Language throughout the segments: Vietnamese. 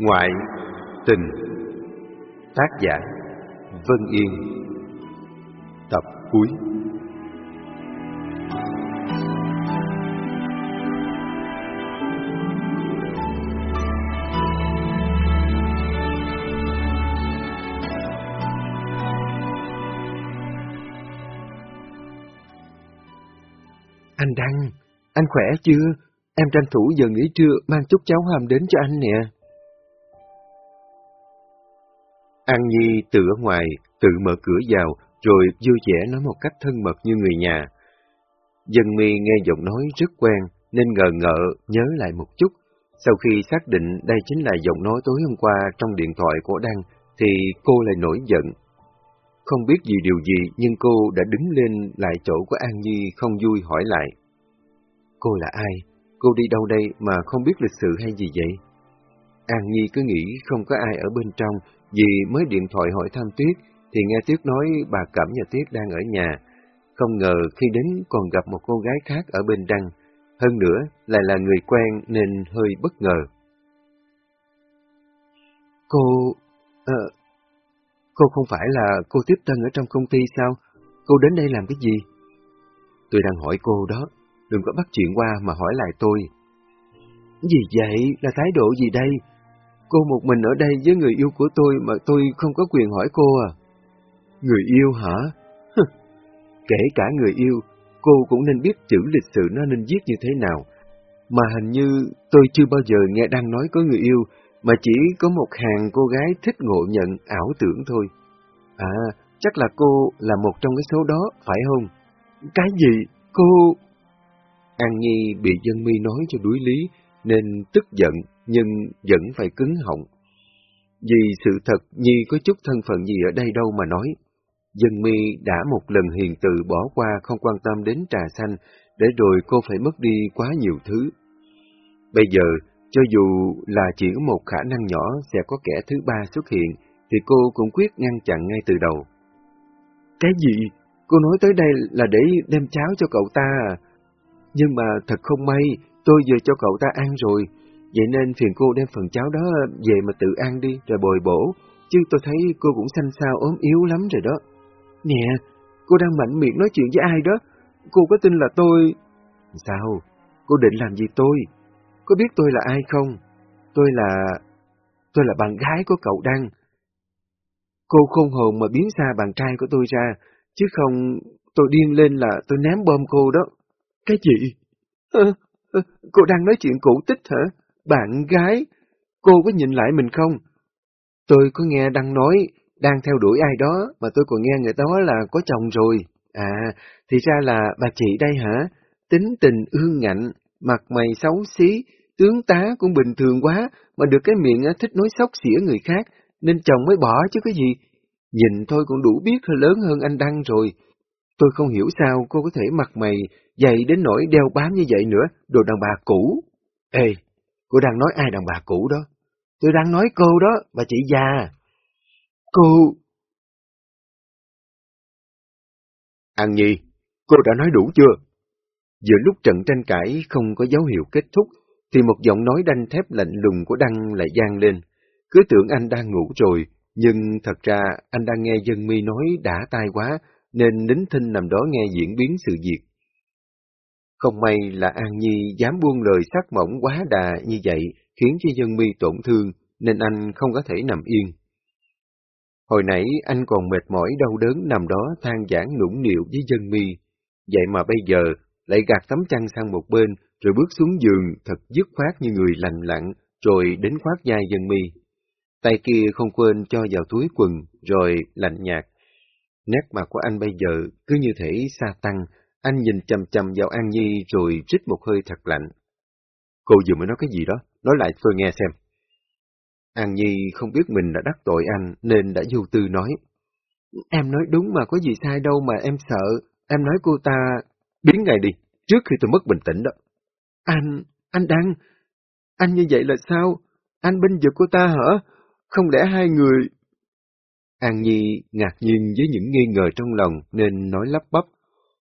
Ngoại tình Tác giả Vân Yên Tập cuối Anh Đăng, anh khỏe chưa? Em tranh thủ giờ nghỉ trưa mang chút cháo hàm đến cho anh nè. An Nhi từ ở ngoài, tự mở cửa vào, rồi vui vẻ nói một cách thân mật như người nhà. Dân mi nghe giọng nói rất quen, nên ngờ ngợ nhớ lại một chút. Sau khi xác định đây chính là giọng nói tối hôm qua trong điện thoại của Đăng, thì cô lại nổi giận. Không biết gì điều gì, nhưng cô đã đứng lên lại chỗ của An Nhi không vui hỏi lại. Cô là ai? Cô đi đâu đây mà không biết lịch sự hay gì vậy? An Nhi cứ nghĩ không có ai ở bên trong, vì mới điện thoại hỏi thăm Tuyết, thì nghe Tuyết nói bà Cẩm và Tuyết đang ở nhà. Không ngờ khi đến còn gặp một cô gái khác ở bên Đăng. Hơn nữa, lại là người quen nên hơi bất ngờ. Cô... À, cô không phải là cô Tiếp Tân ở trong công ty sao? Cô đến đây làm cái gì? Tôi đang hỏi cô đó, đừng có bắt chuyện qua mà hỏi lại tôi. Gì vậy? Là thái độ gì đây? Cô một mình ở đây với người yêu của tôi mà tôi không có quyền hỏi cô à? Người yêu hả? Kể cả người yêu, cô cũng nên biết chữ lịch sự nó nên viết như thế nào. Mà hình như tôi chưa bao giờ nghe đang nói có người yêu, mà chỉ có một hàng cô gái thích ngộ nhận ảo tưởng thôi. À, chắc là cô là một trong cái số đó, phải không? Cái gì? Cô... An Nhi bị dân mi nói cho đuối lý, nên tức giận, nhưng vẫn phải cứng họng. Vì sự thật Nhi có chút thân phận gì ở đây đâu mà nói. Dân mi đã một lần hiền từ bỏ qua không quan tâm đến trà xanh, để rồi cô phải mất đi quá nhiều thứ. Bây giờ, cho dù là chỉ có một khả năng nhỏ sẽ có kẻ thứ ba xuất hiện, thì cô cũng quyết ngăn chặn ngay từ đầu. Cái gì? Cô nói tới đây là để đem cháo cho cậu ta à? Nhưng mà thật không may, tôi vừa cho cậu ta ăn rồi, vậy nên phiền cô đem phần cháo đó về mà tự ăn đi, rồi bồi bổ, chứ tôi thấy cô cũng xanh xao ốm yếu lắm rồi đó. Nè, cô đang mạnh miệng nói chuyện với ai đó, cô có tin là tôi... Sao? Cô định làm gì tôi? Có biết tôi là ai không? Tôi là... Tôi là bạn gái của cậu Đăng. Cô không hồn mà biến xa bạn trai của tôi ra, chứ không tôi điên lên là tôi ném bom cô đó. Cái gì? Hả? Cô đang nói chuyện cũ tích hả? Bạn gái? Cô có nhìn lại mình không? Tôi có nghe đang nói, đang theo đuổi ai đó, mà tôi còn nghe người đó là có chồng rồi. À, thì ra là bà chị đây hả? Tính tình ương ngạnh, mặt mày xấu xí, tướng tá cũng bình thường quá, mà được cái miệng thích nói sóc xỉa người khác, nên chồng mới bỏ chứ cái gì. Nhìn thôi cũng đủ biết lớn hơn anh Đăng rồi. Tôi không hiểu sao cô có thể mặt mày dày đến nỗi đeo bám như vậy nữa, đồ đàn bà cũ. Ê, cô đang nói ai đàn bà cũ đó? Tôi đang nói cô đó, bà chị già. Cô... An Nhi, cô đã nói đủ chưa? Giữa lúc trận tranh cãi không có dấu hiệu kết thúc, thì một giọng nói đanh thép lạnh lùng của Đăng lại gian lên. Cứ tưởng anh đang ngủ rồi, nhưng thật ra anh đang nghe dân mi nói đã tai quá, nên nín thinh nằm đó nghe diễn biến sự việc. Không may là An Nhi dám buông lời sắc mỏng quá đà như vậy, khiến cho dân mi tổn thương, nên anh không có thể nằm yên. Hồi nãy anh còn mệt mỏi đau đớn nằm đó than giảng nũng nịu với dân mi, vậy mà bây giờ lại gạt tấm chăn sang một bên, rồi bước xuống giường thật dứt khoát như người lành lặn, rồi đến khoát vai dân mi. Tay kia không quên cho vào túi quần, rồi lạnh nhạt. Nét mặt của anh bây giờ cứ như thể sa tăng, anh nhìn chầm chầm vào An Nhi rồi rít một hơi thật lạnh. Cô vừa mới nói cái gì đó, nói lại tôi nghe xem. An Nhi không biết mình đã đắc tội anh nên đã vô tư nói. Em nói đúng mà có gì sai đâu mà em sợ, em nói cô ta... Biến ngay đi, trước khi tôi mất bình tĩnh đó. Anh, anh đang... Anh như vậy là sao? Anh binh vực cô ta hả? Không lẽ hai người... An Nhi ngạc nhiên với những nghi ngờ trong lòng nên nói lắp bắp.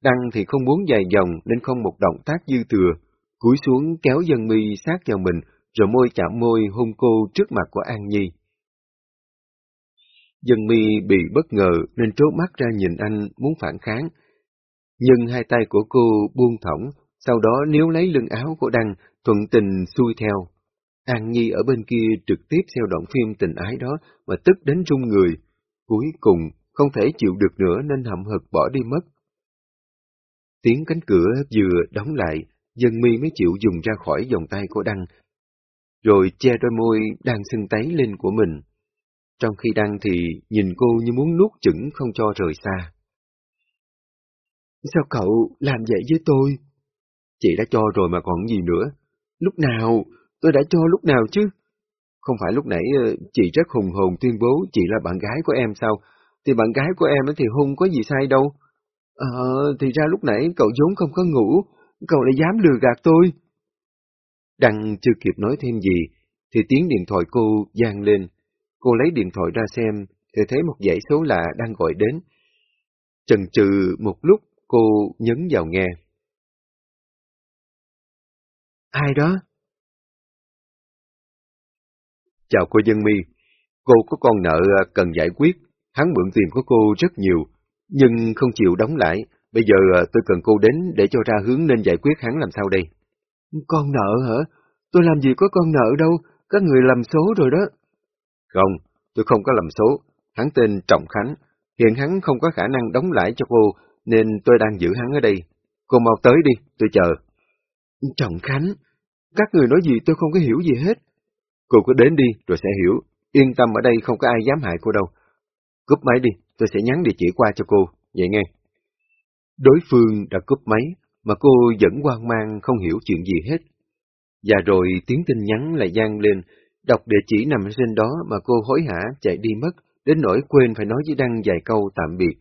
Đăng thì không muốn dài dòng nên không một động tác dư thừa, cúi xuống kéo dân mi sát vào mình rồi môi chạm môi hôn cô trước mặt của An Nhi. Dân mi bị bất ngờ nên trố mắt ra nhìn anh muốn phản kháng. Nhưng hai tay của cô buông thõng, sau đó nếu lấy lưng áo của Đăng, thuận tình xuôi theo. An Nhi ở bên kia trực tiếp theo đoạn phim tình ái đó mà tức đến run người. Cuối cùng, không thể chịu được nữa nên hậm hực bỏ đi mất. Tiếng cánh cửa vừa đóng lại, dân mi mới chịu dùng ra khỏi vòng tay của Đăng, rồi che đôi môi đang sưng tấy lên của mình. Trong khi Đăng thì nhìn cô như muốn nuốt chửng không cho rời xa. Sao cậu làm vậy với tôi? Chị đã cho rồi mà còn gì nữa. Lúc nào? Tôi đã cho lúc nào chứ? Không phải lúc nãy ờ, chị rất hùng hồn tuyên bố chị là bạn gái của em sao? Thì bạn gái của em thì hung có gì sai đâu. Ờ, thì ra lúc nãy cậu vốn không có ngủ, cậu lại dám lừa gạt tôi. Đăng chưa kịp nói thêm gì, thì tiếng điện thoại cô gian lên. Cô lấy điện thoại ra xem, thì thấy một dãy số lạ đang gọi đến. Chần chừ một lúc, cô nhấn vào nghe. Ai đó? Chào cô Dân My, cô có con nợ cần giải quyết, hắn mượn tiền của cô rất nhiều, nhưng không chịu đóng lại. Bây giờ tôi cần cô đến để cho ra hướng nên giải quyết hắn làm sao đây? Con nợ hả? Tôi làm gì có con nợ đâu, các người làm số rồi đó. Không, tôi không có làm số. Hắn tên Trọng Khánh. Hiện hắn không có khả năng đóng lại cho cô, nên tôi đang giữ hắn ở đây. Cô mau tới đi, tôi chờ. Trọng Khánh? Các người nói gì tôi không có hiểu gì hết. Cô cứ đến đi, rồi sẽ hiểu. Yên tâm ở đây không có ai dám hại cô đâu. Cúp máy đi, tôi sẽ nhắn địa chỉ qua cho cô, vậy nghe. Đối phương đã cúp máy, mà cô vẫn hoang mang không hiểu chuyện gì hết. Và rồi tiếng tin nhắn lại gian lên, đọc địa chỉ nằm trên đó mà cô hối hả chạy đi mất, đến nỗi quên phải nói với Đăng vài câu tạm biệt.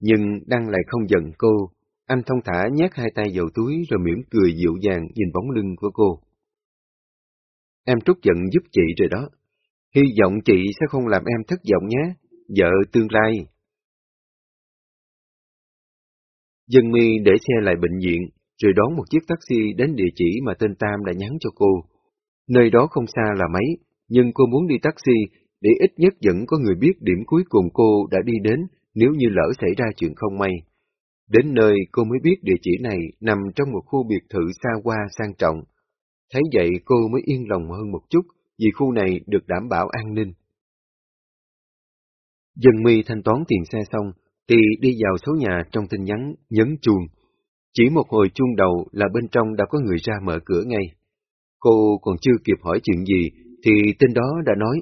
Nhưng Đăng lại không giận cô, anh thông thả nhét hai tay vào túi rồi mỉm cười dịu dàng nhìn bóng lưng của cô. Em trút giận giúp chị rồi đó. Hy vọng chị sẽ không làm em thất vọng nhé, vợ tương lai. Dân mi để xe lại bệnh viện, rồi đón một chiếc taxi đến địa chỉ mà tên Tam đã nhắn cho cô. Nơi đó không xa là mấy, nhưng cô muốn đi taxi để ít nhất vẫn có người biết điểm cuối cùng cô đã đi đến nếu như lỡ xảy ra chuyện không may. Đến nơi cô mới biết địa chỉ này nằm trong một khu biệt thự xa hoa sang trọng. Thấy vậy cô mới yên lòng hơn một chút vì khu này được đảm bảo an ninh. Dân mi thanh toán tiền xe xong, thì đi vào số nhà trong tin nhắn nhấn chuông. Chỉ một hồi chuông đầu là bên trong đã có người ra mở cửa ngay. Cô còn chưa kịp hỏi chuyện gì, thì tên đó đã nói.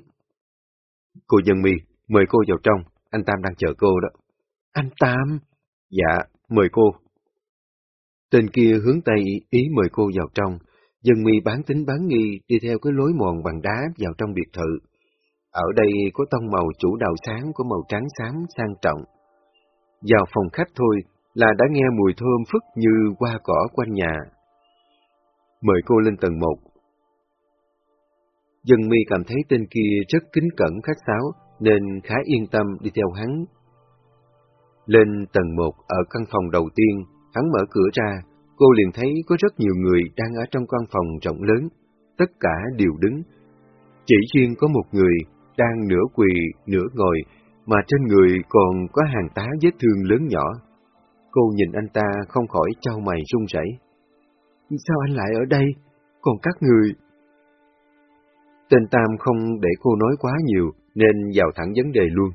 Cô Dân Mi, mời cô vào trong, anh Tam đang chờ cô đó. Anh Tam? Dạ, mời cô. Tên kia hướng tay ý mời cô vào trong, Dân Mi bán tính bán nghi đi theo cái lối mòn bằng đá vào trong biệt thự. Ở đây có tông màu chủ đạo sáng của màu trắng xám sang trọng. Vào phòng khách thôi là đã nghe mùi thơm phức như hoa cỏ quanh nhà. Mời cô lên tầng một. Dân mi cảm thấy tên kia rất kính cẩn khách sáo, nên khá yên tâm đi theo hắn. Lên tầng một ở căn phòng đầu tiên, hắn mở cửa ra, cô liền thấy có rất nhiều người đang ở trong căn phòng rộng lớn, tất cả đều đứng. Chỉ riêng có một người đang nửa quỳ, nửa ngồi, mà trên người còn có hàng tá vết thương lớn nhỏ. Cô nhìn anh ta không khỏi trao mày run rẩy. Sao anh lại ở đây? Còn các người... Tên Tam không để cô nói quá nhiều, nên vào thẳng vấn đề luôn.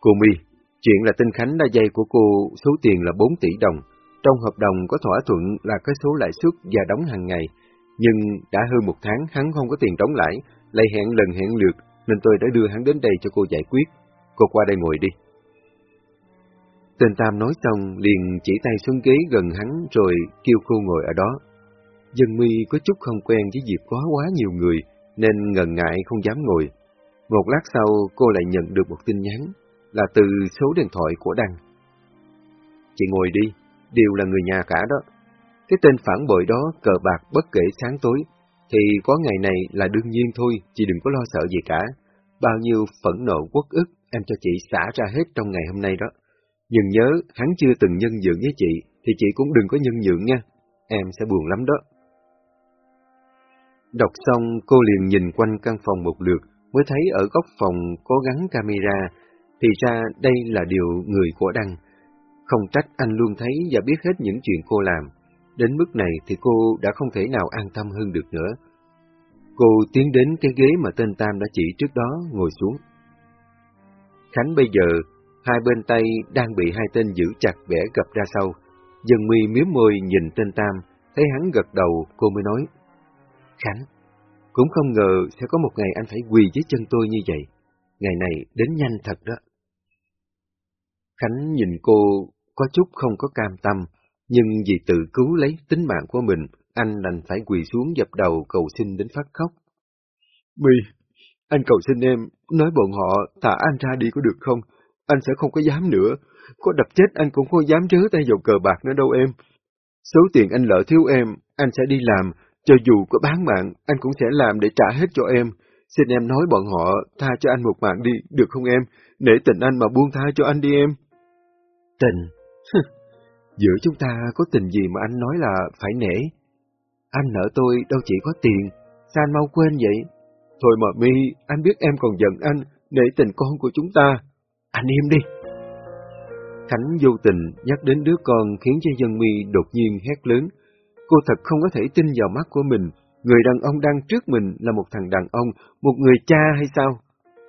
Cô My, chuyện là tinh Khánh đã dây của cô số tiền là 4 tỷ đồng. Trong hợp đồng có thỏa thuận là cái số lãi suất và đóng hàng ngày, nhưng đã hơn một tháng hắn không có tiền đóng lãi, lại hẹn lần hẹn lượt nên tôi đã đưa hắn đến đây cho cô giải quyết. Cô qua đây ngồi đi. Tên Tam nói xong liền chỉ tay xuống ghế gần hắn rồi kêu cô ngồi ở đó. Dân mi có chút không quen với dịp quá quá nhiều người nên ngần ngại không dám ngồi. Một lát sau cô lại nhận được một tin nhắn là từ số điện thoại của Đăng. Chị ngồi đi, đều là người nhà cả đó. Cái tên phản bội đó cờ bạc bất kể sáng tối, thì có ngày này là đương nhiên thôi, chị đừng có lo sợ gì cả. Bao nhiêu phẫn nộ quốc ức em cho chị xả ra hết trong ngày hôm nay đó. Nhưng nhớ, hắn chưa từng nhân nhượng với chị, thì chị cũng đừng có nhân nhượng nha. Em sẽ buồn lắm đó. Đọc xong cô liền nhìn quanh căn phòng một lượt, mới thấy ở góc phòng có gắn camera, thì ra đây là điều người của Đăng. Không trách anh luôn thấy và biết hết những chuyện cô làm. Đến mức này thì cô đã không thể nào an tâm hơn được nữa. Cô tiến đến cái ghế mà tên Tam đã chỉ trước đó, ngồi xuống. Khánh bây giờ, hai bên tay đang bị hai tên giữ chặt bẻ gập ra sau. Dần mi miếm môi nhìn tên Tam, thấy hắn gật đầu, cô mới nói. Khánh, cũng không ngờ sẽ có một ngày anh phải quỳ dưới chân tôi như vậy. Ngày này đến nhanh thật đó. Khánh nhìn cô có chút không có cam tâm, nhưng vì tự cứu lấy tính mạng của mình, anh đành phải quỳ xuống dập đầu cầu xin đến phát khóc. My, anh cầu xin em, nói bọn họ thả anh ra đi có được không? Anh sẽ không có dám nữa. Có đập chết anh cũng không dám chớ tay vào cờ bạc nữa đâu em. Số tiền anh lỡ thiếu em, anh sẽ đi làm, cho dù có bán mạng, anh cũng sẽ làm để trả hết cho em. Xin em nói bọn họ tha cho anh một mạng đi, được không em? Nể tình anh mà buông tha cho anh đi em. Tình? Giữa chúng ta có tình gì mà anh nói là phải nể? Anh nợ tôi đâu chỉ có tiền, sao anh mau quên vậy? Thôi mà mi, anh biết em còn giận anh, nể tình con của chúng ta. Anh im đi. Khánh vô tình nhắc đến đứa con khiến cho dân mi đột nhiên hét lớn. Cô thật không có thể tin vào mắt của mình, người đàn ông đang trước mình là một thằng đàn ông, một người cha hay sao?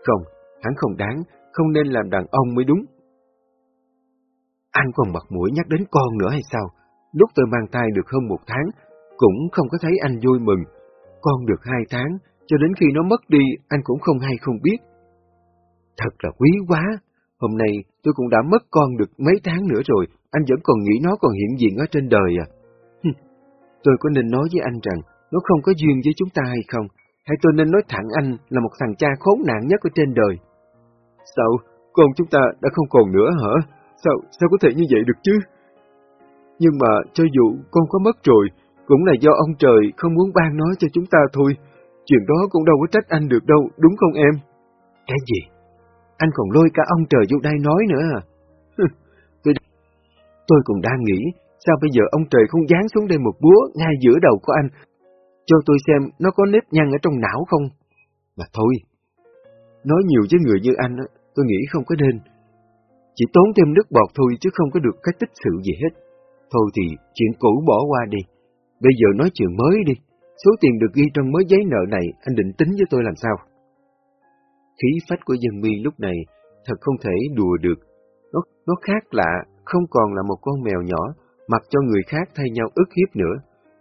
Không, hắn không đáng, không nên làm đàn ông mới đúng. Anh còn mặt mũi nhắc đến con nữa hay sao? Lúc tôi mang thai được hơn một tháng, cũng không có thấy anh vui mừng. Con được hai tháng, cho đến khi nó mất đi, anh cũng không hay không biết. Thật là quý quá, hôm nay tôi cũng đã mất con được mấy tháng nữa rồi, anh vẫn còn nghĩ nó còn hiện diện ở trên đời à. tôi có nên nói với anh rằng nó không có duyên với chúng ta hay không? Hay tôi nên nói thẳng anh là một thằng cha khốn nạn nhất ở trên đời? Sao? Con chúng ta đã không còn nữa hả? Sao, sao có thể như vậy được chứ? Nhưng mà cho dù con có mất rồi, cũng là do ông trời không muốn ban nói cho chúng ta thôi. Chuyện đó cũng đâu có trách anh được đâu, đúng không em? Cái gì? Anh còn lôi cả ông trời vô đây nói nữa à? tôi, tôi cũng đang nghĩ, sao bây giờ ông trời không dán xuống đây một búa ngay giữa đầu của anh, cho tôi xem nó có nếp nhăn ở trong não không? Mà thôi, nói nhiều với người như anh, tôi nghĩ không có nên. Chỉ tốn thêm nước bọt thôi chứ không có được cái tích sự gì hết. Thôi thì chuyện cũ bỏ qua đi. Bây giờ nói chuyện mới đi. Số tiền được ghi trong mới giấy nợ này anh định tính với tôi làm sao? Khí phách của dân mi lúc này thật không thể đùa được. Nó, nó khác lạ, không còn là một con mèo nhỏ, mặc cho người khác thay nhau ức hiếp nữa.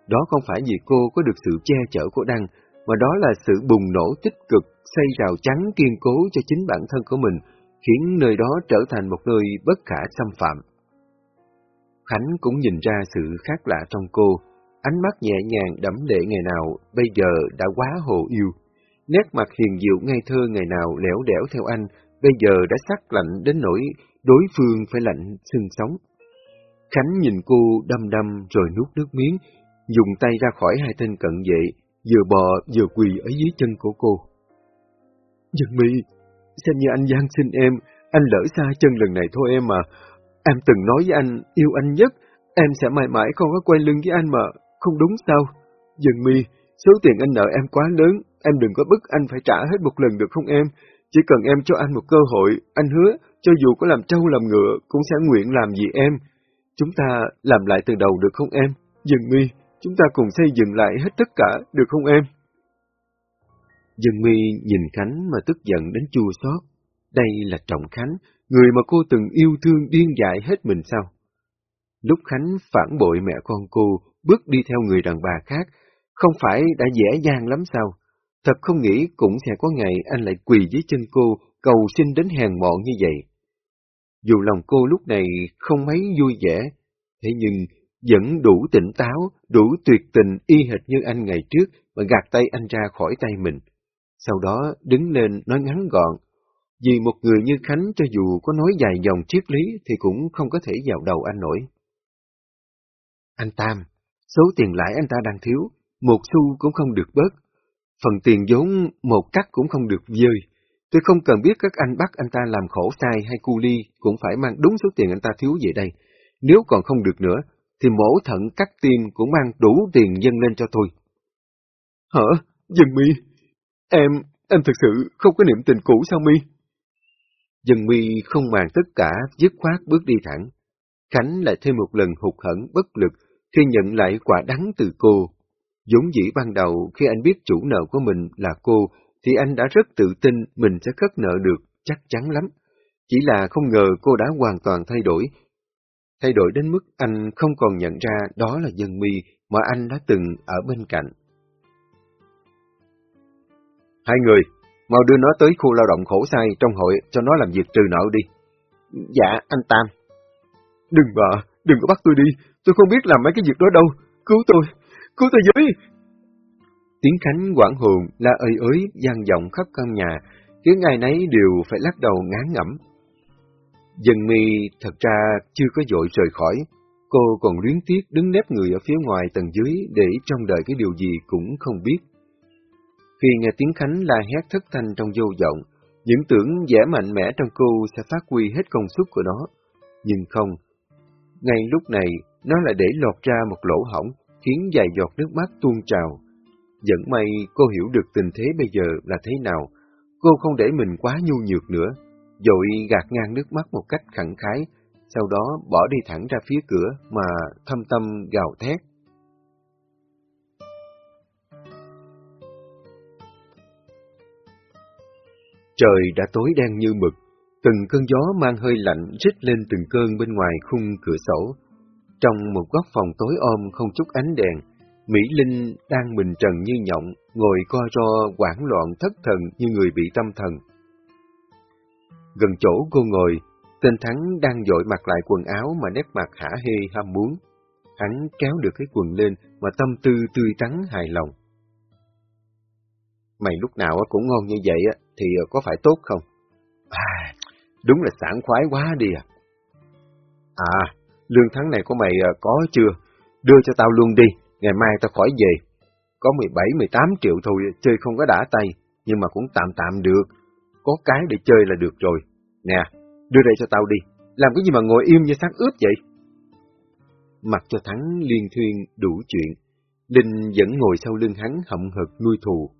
Đó không phải vì cô có được sự che chở của Đăng, mà đó là sự bùng nổ tích cực, xây rào trắng kiên cố cho chính bản thân của mình, khiến nơi đó trở thành một nơi bất khả xâm phạm. Khánh cũng nhìn ra sự khác lạ trong cô, ánh mắt nhẹ nhàng đẫm lệ ngày nào bây giờ đã quá hồ yêu. Nét mặt hiền diệu ngây thơ ngày nào lẻo đẻo theo anh, bây giờ đã sắc lạnh đến nỗi đối phương phải lạnh xương sống. Khánh nhìn cô đâm đâm rồi nuốt nước miếng, dùng tay ra khỏi hai tên cận vệ, vừa bò vừa quỳ ở dưới chân của cô. Dân mi, xem như anh gian xin em, anh lỡ xa chân lần này thôi em mà. Em từng nói với anh, yêu anh nhất, em sẽ mãi mãi không có quay lưng với anh mà, không đúng sao? dần mi, số tiền anh nợ em quá lớn, em đừng có bức anh phải trả hết một lần được không em? Chỉ cần em cho anh một cơ hội, anh hứa, cho dù có làm trâu làm ngựa, cũng sẽ nguyện làm gì em. Chúng ta làm lại từ đầu được không em? Dừng mi, chúng ta cùng xây dựng lại hết tất cả, được không em? Dân mi nhìn Khánh mà tức giận đến chua xót. Đây là Trọng Khánh, người mà cô từng yêu thương điên dại hết mình sao? Lúc Khánh phản bội mẹ con cô, bước đi theo người đàn bà khác, không phải đã dễ dàng lắm sao? Thật không nghĩ cũng sẽ có ngày anh lại quỳ dưới chân cô, cầu xin đến hèn mọn như vậy. Dù lòng cô lúc này không mấy vui vẻ, thế nhưng vẫn đủ tỉnh táo, đủ tuyệt tình y hệt như anh ngày trước mà gạt tay anh ra khỏi tay mình. Sau đó đứng lên nói ngắn gọn, vì một người như Khánh cho dù có nói dài dòng triết lý thì cũng không có thể vào đầu anh nổi. Anh Tam, số tiền lãi anh ta đang thiếu, một xu cũng không được bớt. Phần tiền vốn một cắt cũng không được dơi. Tôi không cần biết các anh bắt anh ta làm khổ sai hay cu ly, cũng phải mang đúng số tiền anh ta thiếu về đây. Nếu còn không được nữa, thì mổ thận cắt tim cũng mang đủ tiền dâng lên cho tôi. Hả? Dân mi, em, em thực sự không có niệm tình cũ sao mi? Dân mi không màng tất cả, dứt khoát bước đi thẳng. Khánh lại thêm một lần hụt hẫng bất lực khi nhận lại quả đắng từ cô. dũng dĩ ban đầu khi anh biết chủ nợ của mình là cô, thì anh đã rất tự tin mình sẽ khất nợ được, chắc chắn lắm. Chỉ là không ngờ cô đã hoàn toàn thay đổi. Thay đổi đến mức anh không còn nhận ra đó là dân mi mà anh đã từng ở bên cạnh. Hai người, mau đưa nó tới khu lao động khổ sai trong hội cho nó làm việc trừ nợ đi. Dạ, anh Tam. Đừng vợ, đừng có bắt tôi đi, tôi không biết làm mấy cái việc đó đâu. Cứu tôi, cứu tôi với. Tiếng Khánh quảng hồn la ơi ới gian vọng khắp căn nhà, khiến ai nấy đều phải lắc đầu ngán ngẩm. Dân mi thật ra chưa có dội rời khỏi, cô còn luyến tiếc đứng nép người ở phía ngoài tầng dưới để trong đời cái điều gì cũng không biết. Khi nghe tiếng Khánh la hét thất thanh trong vô vọng, những tưởng vẻ mạnh mẽ trong cô sẽ phát huy hết công suất của nó. Nhưng không. Ngay lúc này, nó lại để lọt ra một lỗ hỏng, khiến vài giọt nước mắt tuôn trào. Dẫn may cô hiểu được tình thế bây giờ là thế nào. Cô không để mình quá nhu nhược nữa, dội gạt ngang nước mắt một cách khẳng khái, sau đó bỏ đi thẳng ra phía cửa mà thâm tâm gào thét. Trời đã tối đen như mực, từng cơn gió mang hơi lạnh rít lên từng cơn bên ngoài khung cửa sổ. Trong một góc phòng tối om không chút ánh đèn, Mỹ Linh đang bình trần như nhộng, ngồi co ro quảng loạn thất thần như người bị tâm thần. Gần chỗ cô ngồi, tên Thắng đang dội mặc lại quần áo mà nét mặt hả hê ham muốn. Hắn kéo được cái quần lên mà tâm tư tươi tắn hài lòng. Mày lúc nào cũng ngon như vậy thì ờ, có phải tốt không? À, đúng là sảng khoái quá đi à. À, lương tháng này của mày ờ, có chưa? Đưa cho tao luôn đi, ngày mai tao khỏi về. Có 17-18 triệu thôi, chơi không có đã tay, nhưng mà cũng tạm tạm được. Có cái để chơi là được rồi. Nè, đưa đây cho tao đi, làm cái gì mà ngồi im như xác ướp vậy? Mặc cho Thắng liên thuyên đủ chuyện, Linh vẫn ngồi sau lưng hắn hậm hực nuôi thù.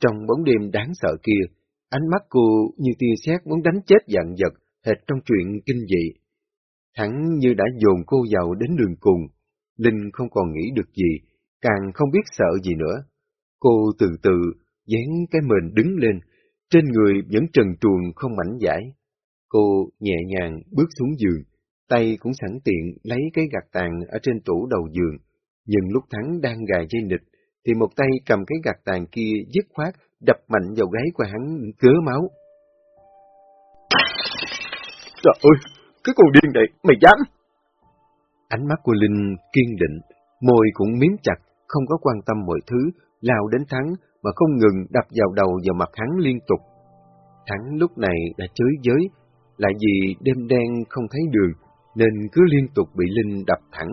Trong bóng đêm đáng sợ kia, ánh mắt cô như tia sét muốn đánh chết dạng vật, hệt trong chuyện kinh dị. Thắng như đã dồn cô vào đến đường cùng, Linh không còn nghĩ được gì, càng không biết sợ gì nữa. Cô từ từ dán cái mền đứng lên, trên người vẫn trần truồng không mảnh giải. Cô nhẹ nhàng bước xuống giường, tay cũng sẵn tiện lấy cái gạt tàn ở trên tủ đầu giường. Nhưng lúc Thắng đang gài dây nịch, thì một tay cầm cái gạt tàn kia dứt khoát đập mạnh vào gáy của hắn cớ máu. Trời ơi, cái con điên này, mày dám! Ánh mắt của Linh kiên định, môi cũng miếm chặt, không có quan tâm mọi thứ, lao đến Thắng mà không ngừng đập vào đầu vào mặt hắn liên tục. Thắng lúc này đã chới giới, lại vì đêm đen không thấy đường, nên cứ liên tục bị Linh đập thẳng.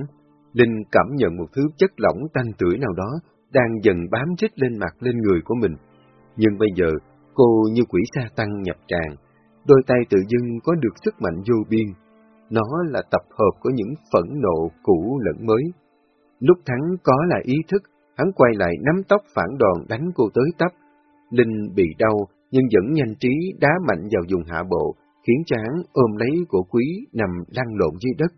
Linh cảm nhận một thứ chất lỏng tanh tưởi nào đó đang dần bám chích lên mặt lên người của mình. Nhưng bây giờ, cô như quỷ sa tăng nhập tràng, đôi tay tự dưng có được sức mạnh vô biên. Nó là tập hợp của những phẫn nộ cũ lẫn mới. Lúc Thắng có là ý thức, hắn quay lại nắm tóc phản đòn đánh cô tới tấp. Linh bị đau, nhưng vẫn nhanh trí đá mạnh vào vùng hạ bộ, khiến cho hắn ôm lấy của quý nằm lăn lộn dưới đất.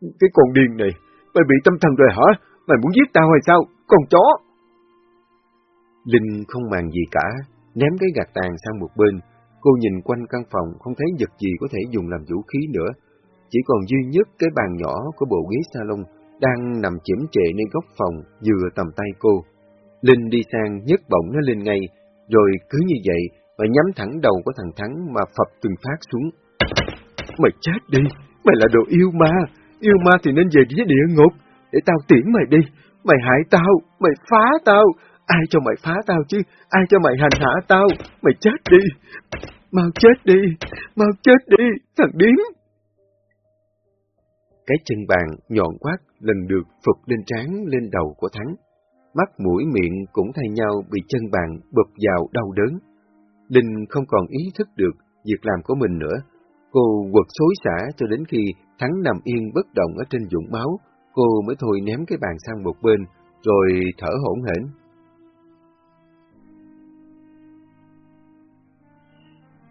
Cái con điên này, mày bị tâm thần rồi hả? Mày muốn giết tao hay sao? Con chó! Linh không màng gì cả, ném cái gạt tàn sang một bên. Cô nhìn quanh căn phòng không thấy vật gì có thể dùng làm vũ khí nữa. Chỉ còn duy nhất cái bàn nhỏ của bộ ghế salon đang nằm chiếm trệ nơi góc phòng vừa tầm tay cô. Linh đi sang nhấc bổng nó lên ngay, rồi cứ như vậy mà nhắm thẳng đầu của thằng Thắng mà phập từng phát xuống. Mày chết đi, mày là đồ yêu ma, yêu ma thì nên về dưới địa ngục, để tao tiễn mày đi, mày hại tao, mày phá tao, ai cho mày phá tao chứ, ai cho mày hành hạ tao, mày chết đi, mau chết đi, mau chết đi, thằng điếm. Cái chân bàn nhọn quát lần được phục lên trán lên đầu của Thắng. Mắt mũi miệng cũng thay nhau bị chân bàn bực vào đau đớn. Linh không còn ý thức được việc làm của mình nữa. Cô quật xối xả cho đến khi Thắng nằm yên bất động ở trên dụng máu, cô mới thôi ném cái bàn sang một bên, rồi thở hổn hển.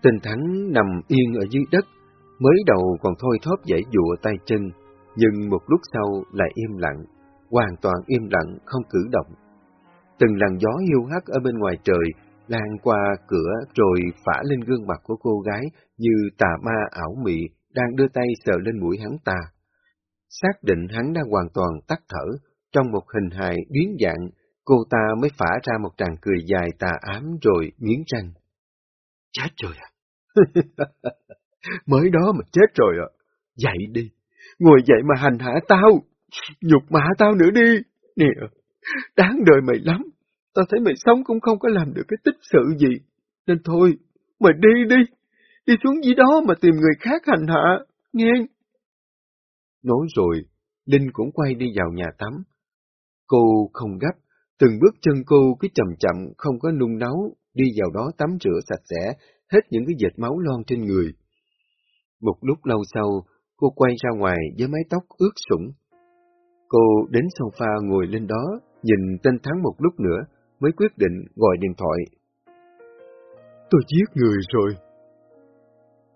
Tên Thắng nằm yên ở dưới đất, mới đầu còn thôi thóp dãy dụa tay chân, nhưng một lúc sau lại im lặng, hoàn toàn im lặng, không cử động. Từng làn gió hiu hắt ở bên ngoài trời lan qua cửa rồi phả lên gương mặt của cô gái như tà ma ảo mị đang đưa tay sờ lên mũi hắn ta. Xác định hắn đang hoàn toàn tắt thở, trong một hình hài biến dạng, cô ta mới phả ra một tràng cười dài tà ám rồi nghiến răng. Chết rồi à? Mới đó mà chết rồi à? Dậy đi, ngồi dậy mà hành hạ tao, nhục mạ tao nữa đi. Nè, đáng đời mày lắm, tao thấy mày sống cũng không có làm được cái tích sự gì. Nên thôi, mày đi đi, đi xuống dưới đó mà tìm người khác hành hạ, nghe. Nói rồi, Linh cũng quay đi vào nhà tắm. Cô không gấp, từng bước chân cô cứ chậm chậm không có nung nấu, đi vào đó tắm rửa sạch sẽ, hết những cái vệt máu lon trên người. Một lúc lâu sau, cô quay ra ngoài với mái tóc ướt sũng. Cô đến sofa ngồi lên đó, nhìn tên Thắng một lúc nữa, mới quyết định gọi điện thoại. Tôi giết người rồi.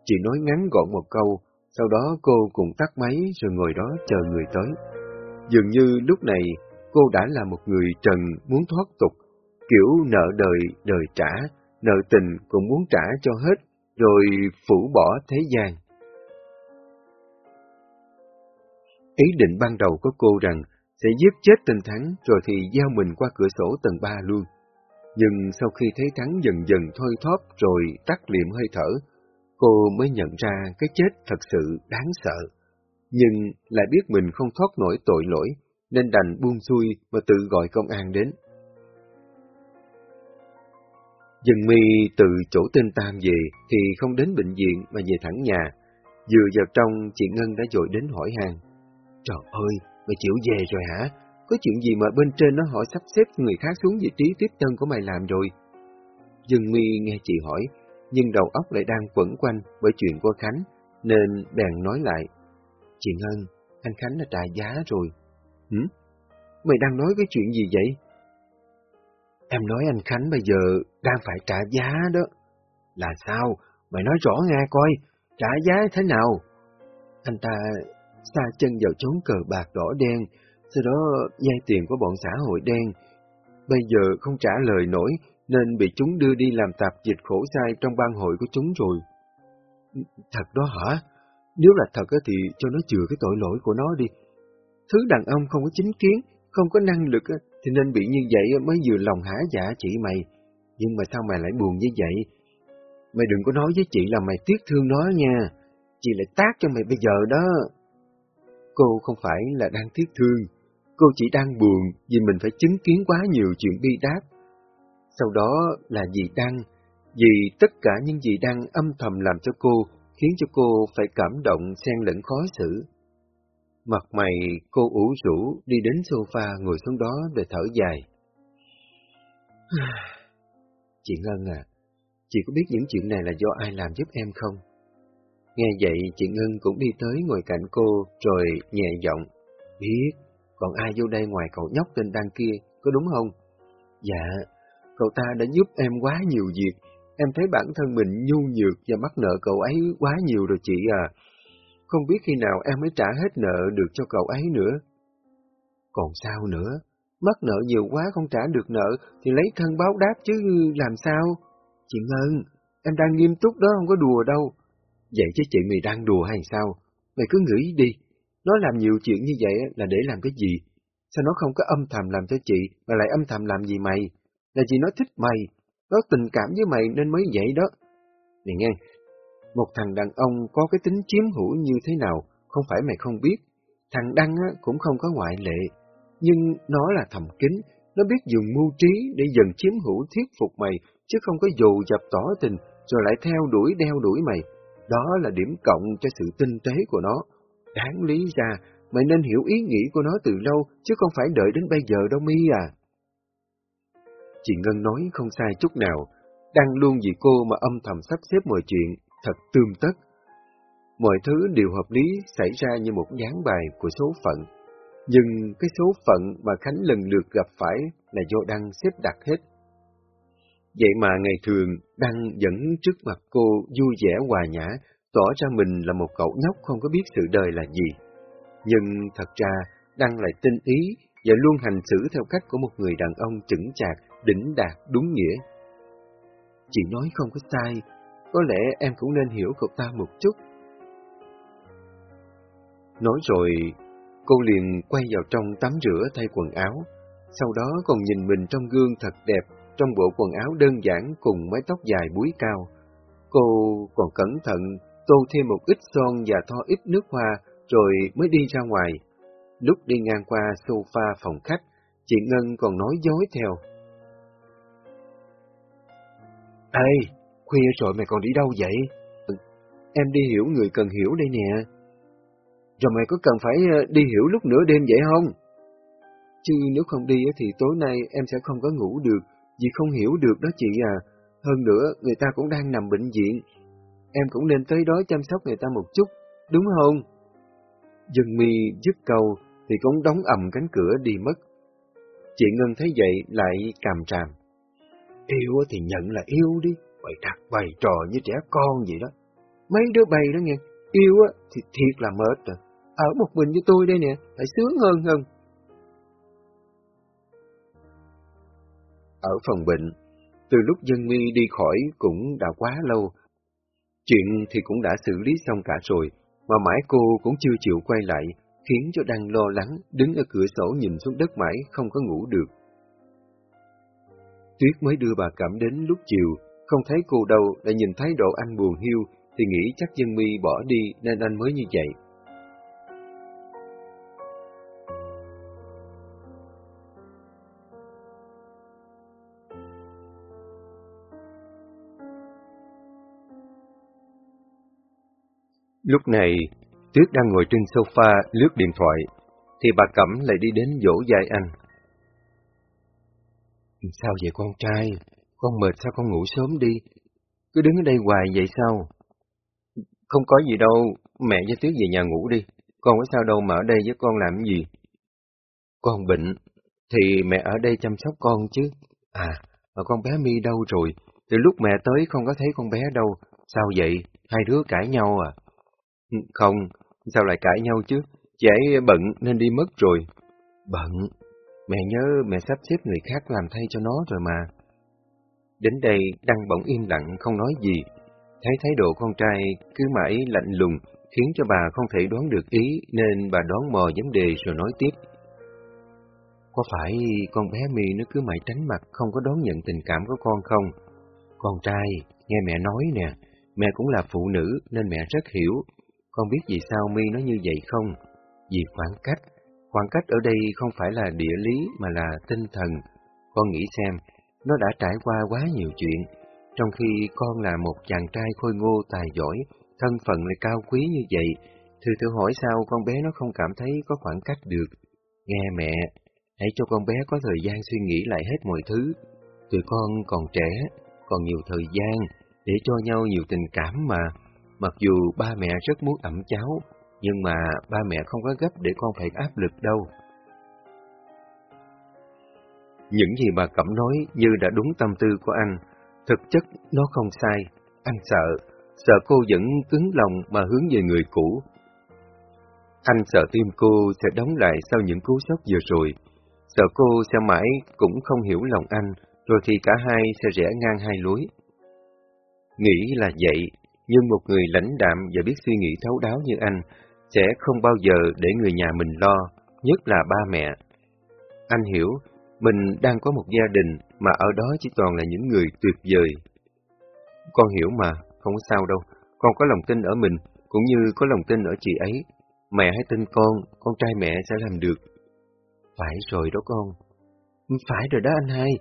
Chị nói ngắn gọn một câu, sau đó cô cùng tắt máy rồi ngồi đó chờ người tới. Dường như lúc này cô đã là một người trần muốn thoát tục, kiểu nợ đời đời trả, nợ tình cũng muốn trả cho hết, rồi phủ bỏ thế gian. Ý định ban đầu của cô rằng sẽ giết chết tên Thắng rồi thì giao mình qua cửa sổ tầng ba luôn. Nhưng sau khi thấy Thắng dần dần thôi thóp rồi tắt liệm hơi thở, cô mới nhận ra cái chết thật sự đáng sợ. Nhưng lại biết mình không thoát nổi tội lỗi, nên đành buông xuôi và tự gọi công an đến. Dân mi từ chỗ tên Tam về thì không đến bệnh viện mà về thẳng nhà. Vừa vào trong, chị Ngân đã dội đến hỏi hàng. Trời ơi, mày chịu về rồi hả? Có chuyện gì mà bên trên nó hỏi sắp xếp người khác xuống vị trí tiếp tân của mày làm rồi? Dân mi nghe chị hỏi, nhưng đầu óc lại đang quẩn quanh bởi chuyện của Khánh, nên bèn nói lại. Chị Ngân, anh Khánh đã trả giá rồi. Hử? Mày đang nói cái chuyện gì vậy? Em nói anh Khánh bây giờ đang phải trả giá đó. Là sao? Mày nói rõ nghe coi, trả giá thế nào? Anh ta xa chân vào chốn cờ bạc đỏ đen, sau đó dây tiền của bọn xã hội đen. Bây giờ không trả lời nổi, nên bị chúng đưa đi làm tạp dịch khổ sai trong ban hội của chúng rồi. Thật đó hả? Nếu là thật thì cho nó chừa cái tội lỗi của nó đi. Thứ đàn ông không có chính kiến, không có năng lực thì nên bị như vậy mới vừa lòng hả dạ chị mày. Nhưng mà sao mày lại buồn như vậy? Mày đừng có nói với chị là mày tiếc thương nó nha. Chị lại tác cho mày bây giờ đó. Cô không phải là đang tiếc thương. Cô chỉ đang buồn vì mình phải chứng kiến quá nhiều chuyện bi đát. Sau đó là dì Đăng, vì tất cả những gì đang âm thầm làm cho cô, khiến cho cô phải cảm động xen lẫn khó xử. Mặt mày cô ủ rũ đi đến sofa ngồi xuống đó để thở dài. chị Ngân à, chị có biết những chuyện này là do ai làm giúp em không? Nghe vậy chị Ngân cũng đi tới ngồi cạnh cô rồi nhẹ giọng. Biết, còn ai vô đây ngoài cậu nhóc tên Đăng kia, có đúng không? Dạ, cậu ta đã giúp em quá nhiều việc. Em thấy bản thân mình nhu nhược và mắc nợ cậu ấy quá nhiều rồi chị à. Không biết khi nào em mới trả hết nợ được cho cậu ấy nữa. Còn sao nữa? Mắc nợ nhiều quá không trả được nợ thì lấy thân báo đáp chứ làm sao? Chị Ngân, em đang nghiêm túc đó không có đùa đâu. Vậy chứ chị mày đang đùa hay sao? Mày cứ nghĩ đi, nó làm nhiều chuyện như vậy là để làm cái gì? Sao nó không có âm thầm làm cho chị, mà lại âm thầm làm gì mày? Là chị nó thích mày, nó tình cảm với mày nên mới vậy đó. Này nghe, một thằng đàn ông có cái tính chiếm hữu như thế nào, không phải mày không biết. Thằng Đăng á, cũng không có ngoại lệ, nhưng nó là thầm kín, nó biết dùng mưu trí để dần chiếm hữu thuyết phục mày, chứ không có dù dập tỏ tình, rồi lại theo đuổi đeo đuổi mày. Đó là điểm cộng cho sự tinh tế của nó. Đáng lý ra, mày nên hiểu ý nghĩ của nó từ lâu, chứ không phải đợi đến bây giờ đâu mi à. Chị Ngân nói không sai chút nào, đang luôn vì cô mà âm thầm sắp xếp mọi chuyện, thật tươm tất. Mọi thứ đều hợp lý xảy ra như một dáng bài của số phận. Nhưng cái số phận mà Khánh lần lượt gặp phải là do Đăng xếp đặt hết. Vậy mà ngày thường Đăng dẫn trước mặt cô vui vẻ hòa nhã, tỏ ra mình là một cậu nhóc không có biết sự đời là gì. Nhưng thật ra Đăng lại tinh ý và luôn hành xử theo cách của một người đàn ông chững chạc, đỉnh đạt, đúng nghĩa. Chị nói không có sai, có lẽ em cũng nên hiểu cậu ta một chút. Nói rồi, cô liền quay vào trong tắm rửa thay quần áo, sau đó còn nhìn mình trong gương thật đẹp, trong bộ quần áo đơn giản cùng mái tóc dài búi cao. Cô còn cẩn thận tô thêm một ít son và thoa ít nước hoa, rồi mới đi ra ngoài. Lúc đi ngang qua sofa phòng khách, chị Ngân còn nói dối theo. Ê, khuya rồi mày còn đi đâu vậy? Ừ, em đi hiểu người cần hiểu đây nè. Rồi mày có cần phải ờ, đi hiểu lúc nửa đêm vậy không? Chứ nếu không đi thì tối nay em sẽ không có ngủ được, vì không hiểu được đó chị à. Hơn nữa, người ta cũng đang nằm bệnh viện. Em cũng nên tới đó chăm sóc người ta một chút, đúng không? Dân mi dứt câu thì cũng đóng ầm cánh cửa đi mất. Chị Ngân thấy vậy lại càm tràm. Yêu thì nhận là yêu đi, bày đặt bày trò như trẻ con vậy đó. Mấy đứa bày đó nghe, yêu á thì thiệt là mệt rồi. Ở một mình với tôi đây nè, phải sướng hơn hơn. Ở phòng bệnh, từ lúc dân mi đi khỏi cũng đã quá lâu. Chuyện thì cũng đã xử lý xong cả rồi, mà mãi cô cũng chưa chịu quay lại, khiến cho đang lo lắng, đứng ở cửa sổ nhìn xuống đất mãi, không có ngủ được. Tuyết mới đưa bà cảm đến lúc chiều, không thấy cô đâu, đã nhìn thấy độ anh buồn hiu, thì nghĩ chắc dân mi bỏ đi nên anh mới như vậy. Lúc này, Tuyết đang ngồi trên sofa lướt điện thoại, thì bà Cẩm lại đi đến dỗ dài anh. Sao vậy con trai? Con mệt sao con ngủ sớm đi? Cứ đứng ở đây hoài vậy sao? Không có gì đâu, mẹ với Tuyết về nhà ngủ đi. Con có sao đâu mà ở đây với con làm gì? Con bệnh, thì mẹ ở đây chăm sóc con chứ. À, mà con bé mi đâu rồi? Từ lúc mẹ tới không có thấy con bé đâu. Sao vậy? Hai đứa cãi nhau à? Ừ, không, sao lại cãi nhau chứ? Chị ấy bận nên đi mất rồi. Bận? Mẹ nhớ mẹ sắp xếp người khác làm thay cho nó rồi mà. Đến đây, Đăng bỗng im lặng không nói gì. Thấy thái độ con trai cứ mãi lạnh lùng, khiến cho bà không thể đoán được ý, nên bà đoán mò vấn đề rồi nói tiếp. Có phải con bé My nó cứ mãi tránh mặt, không có đón nhận tình cảm của con không? Con trai, nghe mẹ nói nè, mẹ cũng là phụ nữ nên mẹ rất hiểu. Con biết vì sao My nó như vậy không? Vì khoảng cách. Khoảng cách ở đây không phải là địa lý mà là tinh thần. Con nghĩ xem, nó đã trải qua quá nhiều chuyện, trong khi con là một chàng trai khôi ngô tài giỏi, thân phận lại cao quý như vậy, thì thử hỏi sao con bé nó không cảm thấy có khoảng cách được. Nghe mẹ, hãy cho con bé có thời gian suy nghĩ lại hết mọi thứ. Tụi con còn trẻ, còn nhiều thời gian để cho nhau nhiều tình cảm mà. Mặc dù ba mẹ rất muốn ẩm cháu, nhưng mà ba mẹ không có gấp để con phải áp lực đâu. Những gì bà Cẩm nói như đã đúng tâm tư của anh. Thực chất nó không sai. Anh sợ, sợ cô vẫn cứng lòng mà hướng về người cũ. Anh sợ tim cô sẽ đóng lại sau những cú sốc vừa rồi. Sợ cô sẽ mãi cũng không hiểu lòng anh, rồi thì cả hai sẽ rẽ ngang hai lối. Nghĩ là vậy, nhưng một người lãnh đạm và biết suy nghĩ thấu đáo như anh sẽ không bao giờ để người nhà mình lo, nhất là ba mẹ. Anh hiểu, mình đang có một gia đình mà ở đó chỉ toàn là những người tuyệt vời. Con hiểu mà, không có sao đâu. Con có lòng tin ở mình, cũng như có lòng tin ở chị ấy. Mẹ hãy tin con, con trai mẹ sẽ làm được. Phải rồi đó con. Phải rồi đó anh hai.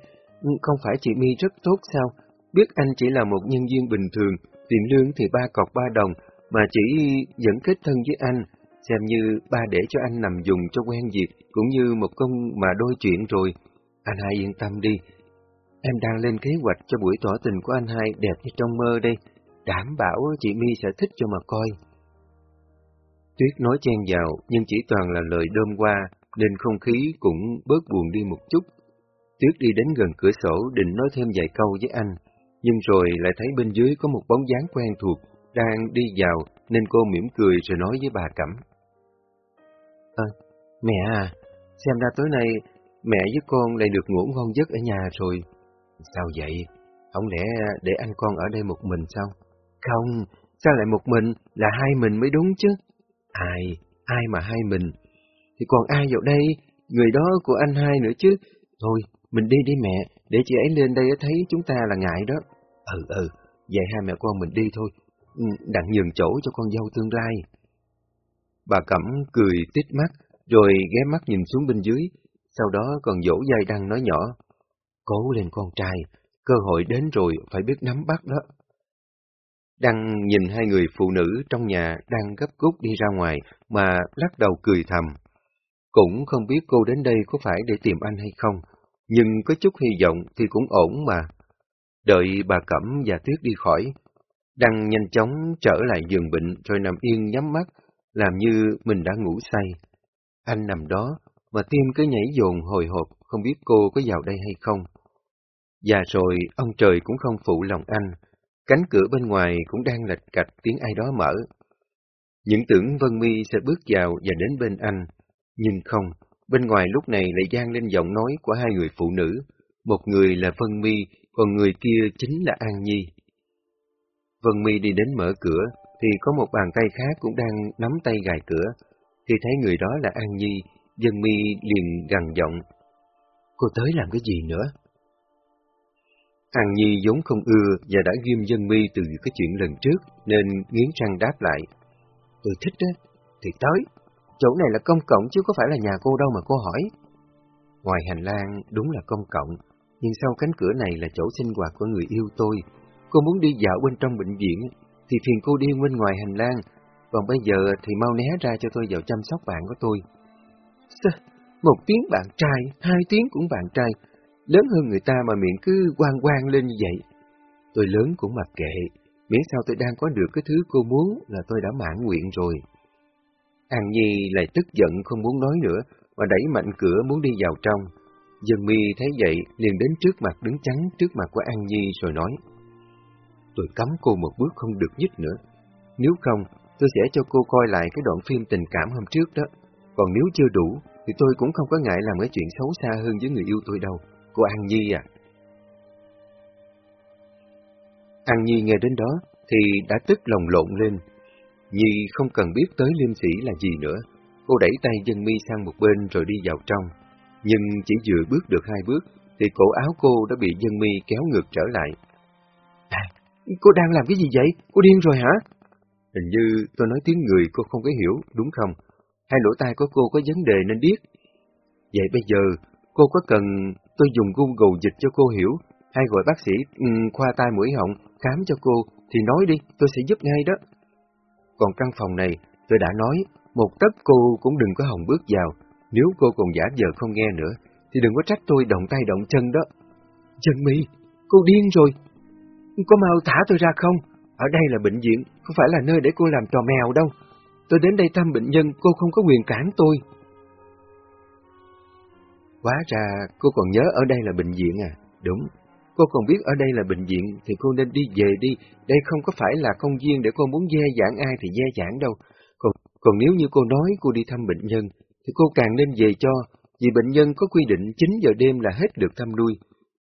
Không phải chị My rất tốt sao? Biết anh chỉ là một nhân viên bình thường, tiền lương thì ba cọc ba đồng, mà chỉ dẫn kết thân với anh, xem như ba để cho anh nằm dùng cho quen việc, cũng như một công mà đôi chuyện rồi. Anh hai yên tâm đi. Em đang lên kế hoạch cho buổi tỏ tình của anh hai đẹp như trong mơ đây. Đảm bảo chị My sẽ thích cho mà coi. Tuyết nói chen vào, nhưng chỉ toàn là lời đơm qua, nên không khí cũng bớt buồn đi một chút. Tuyết đi đến gần cửa sổ định nói thêm vài câu với anh, nhưng rồi lại thấy bên dưới có một bóng dáng quen thuộc đang đi vào nên cô mỉm cười rồi nói với bà Cẩm. À, mẹ à, xem ra tối nay mẹ với con lại được ngủ ngon giấc ở nhà rồi. Sao vậy? Không lẽ để anh con ở đây một mình sao? Không, sao lại một mình, là hai mình mới đúng chứ. Ai, ai mà hai mình? Thì còn ai vào đây, người đó của anh hai nữa chứ. Thôi, mình đi đi mẹ, để chị ấy lên đây thấy chúng ta là ngại đó. Ừ, ừ, vậy hai mẹ con mình đi thôi, ừ, đặng nhường chỗ cho con dâu tương lai. Bà Cẩm cười tít mắt, rồi ghé mắt nhìn xuống bên dưới, sau đó còn dỗ dây đăng nói nhỏ. Cố lên con trai, cơ hội đến rồi phải biết nắm bắt đó. Đăng nhìn hai người phụ nữ trong nhà đang gấp rút đi ra ngoài mà lắc đầu cười thầm. Cũng không biết cô đến đây có phải để tìm anh hay không, nhưng có chút hy vọng thì cũng ổn mà. Đợi bà Cẩm và Tuyết đi khỏi, Đăng nhanh chóng trở lại giường bệnh rồi nằm yên nhắm mắt, làm như mình đã ngủ say. Anh nằm đó, mà tim cứ nhảy dồn hồi hộp, không biết cô có vào đây hay không. Và rồi, ông trời cũng không phụ lòng anh, cánh cửa bên ngoài cũng đang lệch cạch tiếng ai đó mở. Những tưởng Vân Mi sẽ bước vào và đến bên anh, nhưng không, bên ngoài lúc này lại gian lên giọng nói của hai người phụ nữ, một người là Vân Mi, còn người kia chính là An Nhi. Vân Mi đi đến mở cửa, thì có một bàn tay khác cũng đang nắm tay gài cửa, thì thấy người đó là An Nhi, Dân Mi liền gằn giọng. Cô tới làm cái gì nữa? Hàng Nhi vốn không ưa và đã ghim Dân Mi từ cái chuyện lần trước, nên nghiến răng đáp lại. Tôi thích đó, thì tới. Chỗ này là công cộng chứ có phải là nhà cô đâu mà cô hỏi. Ngoài hành lang đúng là công cộng, nhưng sau cánh cửa này là chỗ sinh hoạt của người yêu tôi. Cô muốn đi dạo bên trong bệnh viện, thì phiền cô đi bên ngoài hành lang, còn bây giờ thì mau né ra cho tôi vào chăm sóc bạn của tôi. Một tiếng bạn trai, hai tiếng cũng bạn trai, lớn hơn người ta mà miệng cứ quang quang lên như vậy. Tôi lớn cũng mặc kệ, miễn sao tôi đang có được cái thứ cô muốn là tôi đã mãn nguyện rồi. An Nhi lại tức giận không muốn nói nữa, mà đẩy mạnh cửa muốn đi vào trong. Dân mi thấy vậy liền đến trước mặt đứng chắn trước mặt của An Nhi rồi nói. Tôi cấm cô một bước không được nhích nữa. Nếu không, tôi sẽ cho cô coi lại cái đoạn phim tình cảm hôm trước đó. Còn nếu chưa đủ, thì tôi cũng không có ngại làm cái chuyện xấu xa hơn với người yêu tôi đâu. Cô An Nhi à. An Nhi nghe đến đó, thì đã tức lòng lộn lên. Nhi không cần biết tới liêm sĩ là gì nữa. Cô đẩy tay dân mi sang một bên rồi đi vào trong. Nhưng chỉ vừa bước được hai bước, thì cổ áo cô đã bị dân mi kéo ngược trở lại. À, cô đang làm cái gì vậy? Cô điên rồi hả? Hình như tôi nói tiếng người cô không có hiểu, đúng không? Hai lỗ tai của cô có vấn đề nên biết. Vậy bây giờ, cô có cần tôi dùng Google dịch cho cô hiểu, hay gọi bác sĩ um, khoa tai mũi họng khám cho cô, thì nói đi, tôi sẽ giúp ngay đó. Còn căn phòng này, tôi đã nói, một tấc cô cũng đừng có hòng bước vào, nếu cô còn giả vờ không nghe nữa, thì đừng có trách tôi động tay động chân đó. Trần mi, cô điên rồi. Có mau thả tôi ra không? Ở đây là bệnh viện, không phải là nơi để cô làm trò mèo đâu. Tôi đến đây thăm bệnh nhân, cô không có quyền cản tôi. Quá ra cô còn nhớ ở đây là bệnh viện à? Đúng. Cô còn biết ở đây là bệnh viện thì cô nên đi về đi. Đây không có phải là công viên để cô muốn dè dãn ai thì dè dãn đâu. Còn, còn nếu như cô nói cô đi thăm bệnh nhân thì cô càng nên về cho. Vì bệnh nhân có quy định 9 giờ đêm là hết được thăm nuôi.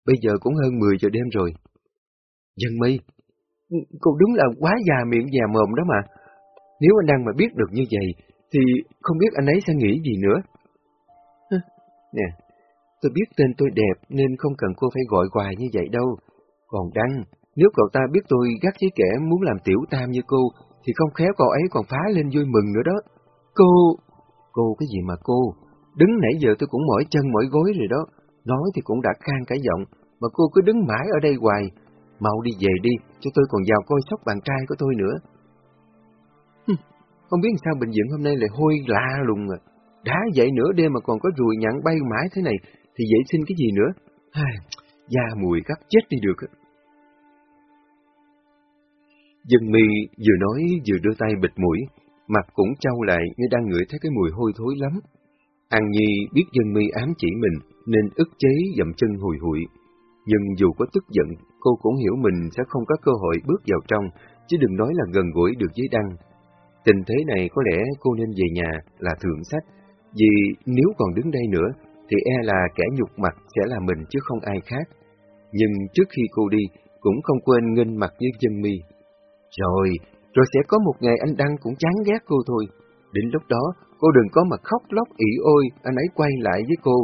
Bây giờ cũng hơn 10 giờ đêm rồi. Dân mi, cô đúng là quá già miệng già mồm đó mà. Nếu anh đang mà biết được như vậy, thì không biết anh ấy sẽ nghĩ gì nữa. Nè, tôi biết tên tôi đẹp nên không cần cô phải gọi hoài như vậy đâu. Còn Đăng, nếu cậu ta biết tôi gắt với kẻ muốn làm tiểu tam như cô, thì không khéo cậu ấy còn phá lên vui mừng nữa đó. Cô... Cô cái gì mà cô? Đứng nãy giờ tôi cũng mỏi chân mỏi gối rồi đó. Nói thì cũng đã khang cả giọng, mà cô cứ đứng mãi ở đây hoài. Mau đi về đi, cho tôi còn vào coi sóc bạn trai của tôi nữa. Không biết sao bệnh viện hôm nay lại hôi lạ lùng à. Đã vậy nữa đêm mà còn có ruồi nhặn bay mãi thế này, thì dễ xin cái gì nữa. Ai, da mùi gắt chết đi được. Dân mi vừa nói vừa đưa tay bịt mũi, mặt cũng trâu lại như đang ngửi thấy cái mùi hôi thối lắm. An Nhi biết dân mi ám chỉ mình, nên ức chế dậm chân hồi hụi. Nhưng dù có tức giận, cô cũng hiểu mình sẽ không có cơ hội bước vào trong, chứ đừng nói là gần gũi được với Đăng. Tình thế này có lẽ cô nên về nhà là thượng sách, vì nếu còn đứng đây nữa, thì e là kẻ nhục mặt sẽ là mình chứ không ai khác. Nhưng trước khi cô đi, cũng không quên nghênh mặt với dân mi. Rồi, rồi sẽ có một ngày anh Đăng cũng chán ghét cô thôi. Đến lúc đó, cô đừng có mà khóc lóc ỉ ôi, anh ấy quay lại với cô.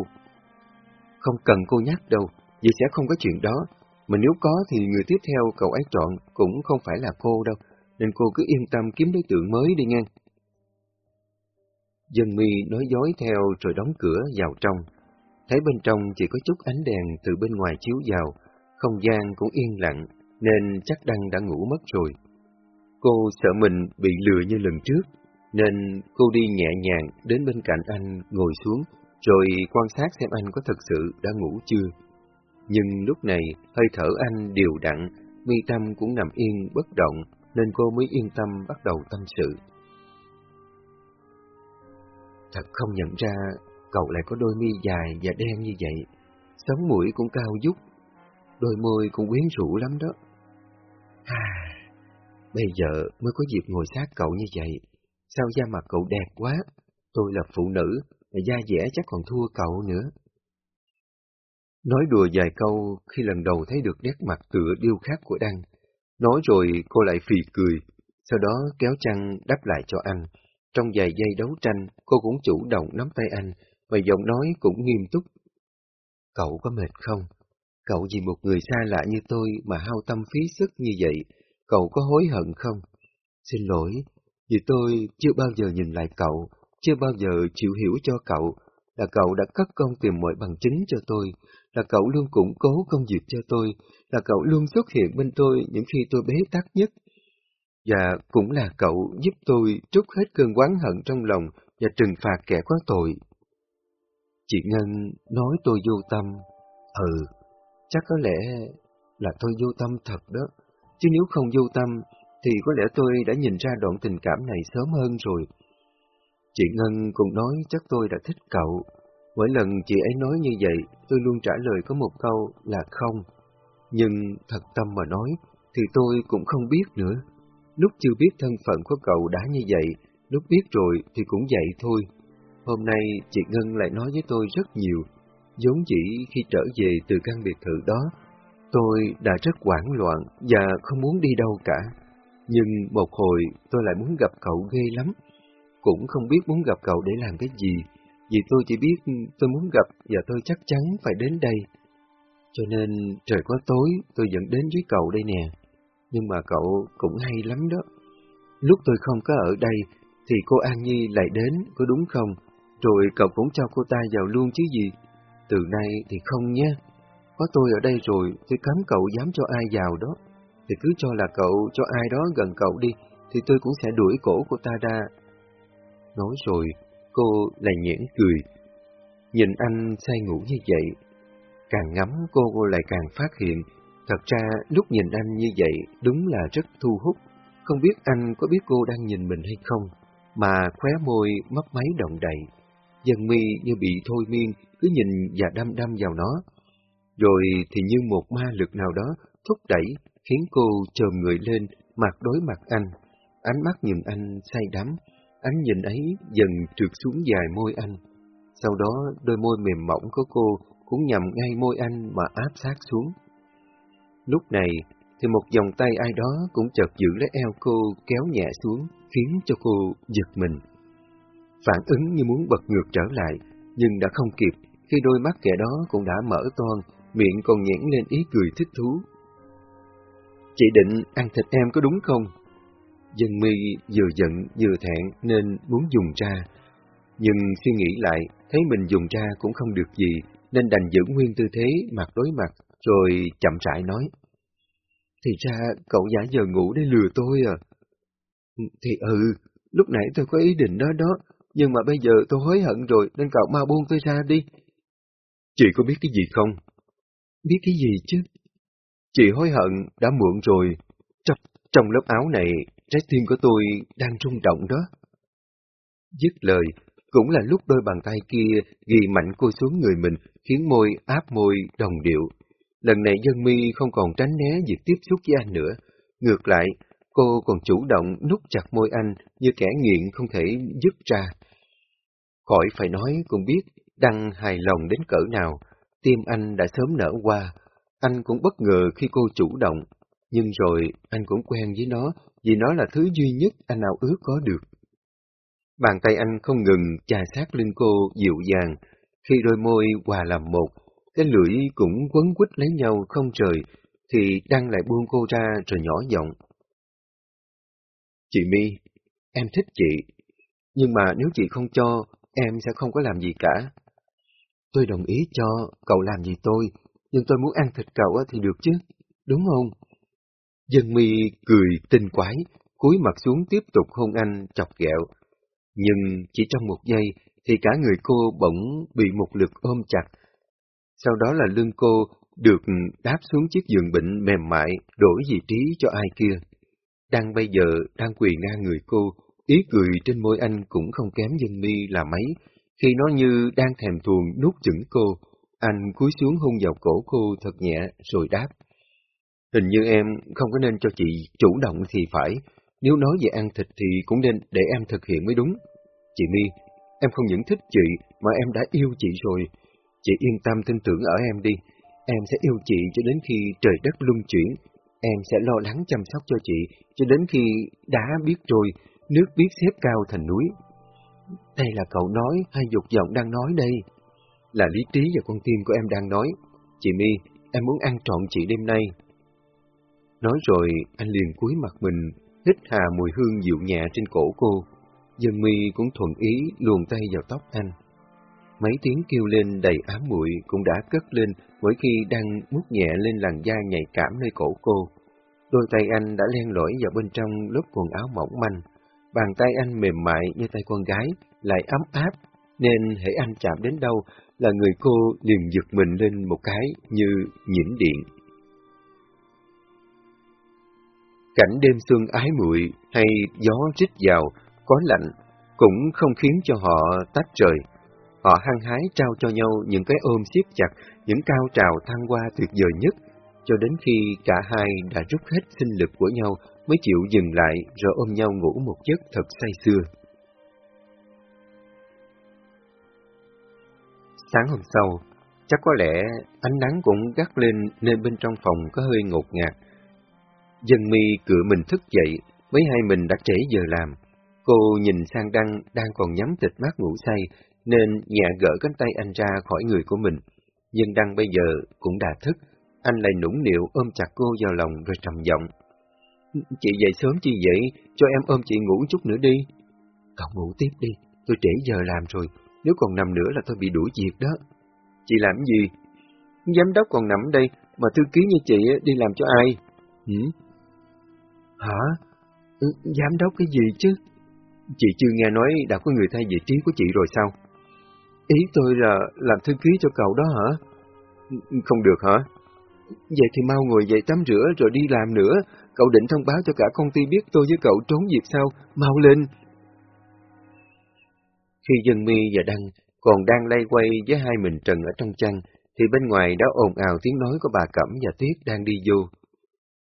Không cần cô nhắc đâu, vì sẽ không có chuyện đó. Mà nếu có thì người tiếp theo cậu ấy chọn cũng không phải là cô đâu, nên cô cứ yên tâm kiếm đối tượng mới đi ngang. Dân mi nói dối theo rồi đóng cửa vào trong. Thấy bên trong chỉ có chút ánh đèn từ bên ngoài chiếu vào, không gian cũng yên lặng, nên chắc Đăng đã ngủ mất rồi. Cô sợ mình bị lừa như lần trước, nên cô đi nhẹ nhàng đến bên cạnh anh ngồi xuống, rồi quan sát xem anh có thật sự đã ngủ chưa. Nhưng lúc này, hơi thở anh đều đặn, mi tâm cũng nằm yên bất động, nên cô mới yên tâm bắt đầu tâm sự. Thật không nhận ra, cậu lại có đôi mi dài và đen như vậy, sống mũi cũng cao dúc, đôi môi cũng quyến rũ lắm đó. À, bây giờ mới có dịp ngồi sát cậu như vậy, sao da mặt cậu đẹp quá, tôi là phụ nữ, da dẻ chắc còn thua cậu nữa. Nói đùa vài câu khi lần đầu thấy được nét mặt tựa điêu khắc của Đăng. Nói rồi cô lại phì cười, sau đó kéo chăn đắp lại cho anh. Trong vài giây đấu tranh, cô cũng chủ động nắm tay anh, và giọng nói cũng nghiêm túc. Cậu có mệt không? Cậu vì một người xa lạ như tôi mà hao tâm phí sức như vậy, cậu có hối hận không? Xin lỗi, vì tôi chưa bao giờ nhìn lại cậu, chưa bao giờ chịu hiểu cho cậu, là cậu đã cất công tìm mọi bằng chứng cho tôi, là cậu luôn củng cố công việc cho tôi, là cậu luôn xuất hiện bên tôi những khi tôi bế tắc nhất. Và cũng là cậu giúp tôi trút hết cơn oán hận trong lòng và trừng phạt kẻ có tội. Chị Ngân nói tôi vô tâm. Ừ, chắc có lẽ là tôi vô tâm thật đó. Chứ nếu không vô tâm, thì có lẽ tôi đã nhìn ra đoạn tình cảm này sớm hơn rồi. Chị Ngân cũng nói chắc tôi đã thích cậu. Mỗi lần chị ấy nói như vậy, tôi luôn trả lời có một câu là không. Nhưng thật tâm mà nói, thì tôi cũng không biết nữa. Lúc chưa biết thân phận của cậu đã như vậy, lúc biết rồi thì cũng vậy thôi. Hôm nay chị Ngân lại nói với tôi rất nhiều, giống chỉ khi trở về từ căn biệt thự đó, tôi đã rất hoảng loạn và không muốn đi đâu cả. Nhưng một hồi tôi lại muốn gặp cậu ghê lắm, cũng không biết muốn gặp cậu để làm cái gì, vì tôi chỉ biết tôi muốn gặp và tôi chắc chắn phải đến đây. Cho nên trời quá tối tôi dẫn đến với cậu đây nè, nhưng mà cậu cũng hay lắm đó. Lúc tôi không có ở đây thì cô An Nhi lại đến, có đúng không? Rồi cậu cũng cho cô ta vào luôn chứ gì? Từ nay thì không nhé. Có tôi ở đây rồi, tôi cấm cậu dám cho ai vào đó. Thì cứ cho là cậu cho ai đó gần cậu đi, thì tôi cũng sẽ đuổi cổ cô ta ra. Nói rồi, cô lại nhẽn cười. Nhìn anh say ngủ như vậy, càng ngắm cô, lại càng phát hiện, thật ra lúc nhìn anh như vậy đúng là rất thu hút. Không biết anh có biết cô đang nhìn mình hay không, mà khóe môi mấp máy động đậy. Dân mi như bị thôi miên, cứ nhìn và đâm đâm vào nó. Rồi thì như một ma lực nào đó thúc đẩy, khiến cô trồm người lên, mặt đối mặt anh. Ánh mắt nhìn anh say đắm, ánh nhìn ấy dần trượt xuống dài môi anh. Sau đó đôi môi mềm mỏng của cô cũng nhằm ngay môi anh mà áp sát xuống. Lúc này thì một vòng tay ai đó cũng chợt giữ lấy eo cô kéo nhẹ xuống, khiến cho cô giật mình. Phản ứng như muốn bật ngược trở lại, nhưng đã không kịp khi đôi mắt kẻ đó cũng đã mở toan, miệng còn nhẽn lên ý cười thích thú. Chị định ăn thịt em có đúng không? Dân mi vừa giận vừa thẹn nên muốn dùng ra, nhưng suy nghĩ lại, thấy mình dùng ra cũng không được gì, nên đành giữ nguyên tư thế mặt đối mặt, rồi chậm rãi nói. Thì ra cậu giả giờ ngủ để lừa tôi à? Thì ừ, lúc nãy tôi có ý định đó đó, nhưng mà bây giờ tôi hối hận rồi nên cậu mau buông tôi ra đi. Chị có biết cái gì không? Biết cái gì chứ? Chị hối hận đã muộn rồi. Trong, trong lớp áo này, trái tim của tôi đang rung động đó. Dứt lời, Cũng là lúc đôi bàn tay kia ghi mạnh cô xuống người mình, khiến môi áp môi đồng điệu. Lần này dân mi không còn tránh né việc tiếp xúc với anh nữa. Ngược lại, cô còn chủ động nút chặt môi anh như kẻ nghiện không thể dứt ra. Khỏi phải nói cũng biết Đăng hài lòng đến cỡ nào, tim anh đã sớm nở qua. Anh cũng bất ngờ khi cô chủ động, nhưng rồi anh cũng quen với nó vì nó là thứ duy nhất anh nào ước có được. Bàn tay anh không ngừng chà sát lưng cô dịu dàng, khi đôi môi hòa làm một, cái lưỡi cũng quấn quýt lấy nhau không rời, thì đang lại buông cô ra rồi nhỏ giọng. Chị My, em thích chị, nhưng mà nếu chị không cho, em sẽ không có làm gì cả. Tôi đồng ý cho, cậu làm gì tôi, nhưng tôi muốn ăn thịt cậu thì được chứ, đúng không? Dân mi cười tinh quái, cúi mặt xuống tiếp tục hôn anh chọc ghẹo. Nhưng chỉ trong một giây thì cả người cô bỗng bị một lực ôm chặt. Sau đó là lưng cô được đáp xuống chiếc giường bệnh mềm mại, đổi vị trí cho ai kia. Đang bây giờ đang quỳ ngang người cô, ý cười trên môi anh cũng không kém dân mi là mấy, khi nó như đang thèm thuồng nuốt chửng cô. Anh cúi xuống hôn vào cổ cô thật nhẹ rồi đáp. Hình như em không có nên cho chị chủ động thì phải, nếu nói về ăn thịt thì cũng nên để em thực hiện mới đúng. Chị My, em không những thích chị mà em đã yêu chị rồi. Chị yên tâm tin tưởng ở em đi. Em sẽ yêu chị cho đến khi trời đất luân chuyển. Em sẽ lo lắng chăm sóc cho chị cho đến khi đã biết rồi, nước biết xếp cao thành núi. Đây là cậu nói hay dục vọng đang nói đây? Là lý trí và con tim của em đang nói. Chị My, em muốn ăn trọn chị đêm nay. Nói rồi, anh liền cúi mặt mình, hít hà mùi hương dịu nhẹ trên cổ cô. Dân mi cũng thuận ý luồn tay vào tóc anh. Mấy tiếng kêu lên đầy ám muội cũng đã cất lên mỗi khi đang mút nhẹ lên làn da nhạy cảm nơi cổ cô. Đôi tay anh đã len lỏi vào bên trong lớp quần áo mỏng manh. Bàn tay anh mềm mại như tay con gái, lại ấm áp, nên hãy anh chạm đến đâu là người cô liền giật mình lên một cái như nhiễm điện. Cảnh đêm xuân ái muội hay gió rít vào, có lạnh, cũng không khiến cho họ tách rời. Họ hăng hái trao cho nhau những cái ôm siết chặt, những cao trào thăng hoa tuyệt vời nhất, cho đến khi cả hai đã rút hết sinh lực của nhau mới chịu dừng lại rồi ôm nhau ngủ một giấc thật say sưa. Sáng hôm sau, chắc có lẽ ánh nắng cũng gắt lên nên bên trong phòng có hơi ngột ngạt. Dân mi cựa mình thức dậy, mấy hai mình đã trễ giờ làm. Cô nhìn sang Đăng đang còn nhắm tịch mắt ngủ say, nên nhẹ gỡ cánh tay anh ra khỏi người của mình. Nhưng Đăng bây giờ cũng đã thức, anh lại nũng nịu ôm chặt cô vào lòng rồi trầm giọng. Chị dậy sớm chi vậy, cho em ôm chị ngủ chút nữa đi. Cậu ngủ tiếp đi, tôi trễ giờ làm rồi, nếu còn nằm nữa là tôi bị đuổi việc đó. Chị làm gì? Giám đốc còn nằm đây, mà thư ký như chị đi làm cho ai? Hử? Hả? Ừ, giám đốc cái gì chứ? Chị chưa nghe nói đã có người thay vị trí của chị rồi sao? Ý tôi là làm thư ký cho cậu đó hả? Không được hả? Vậy thì mau ngồi dậy tắm rửa rồi đi làm nữa. Cậu định thông báo cho cả công ty biết tôi với cậu trốn việc sao? Mau lên! Khi dân mi và Đăng còn đang lay quay với hai mình trần ở trong chăn, thì bên ngoài đã ồn ào tiếng nói của bà Cẩm và Tuyết đang đi vô.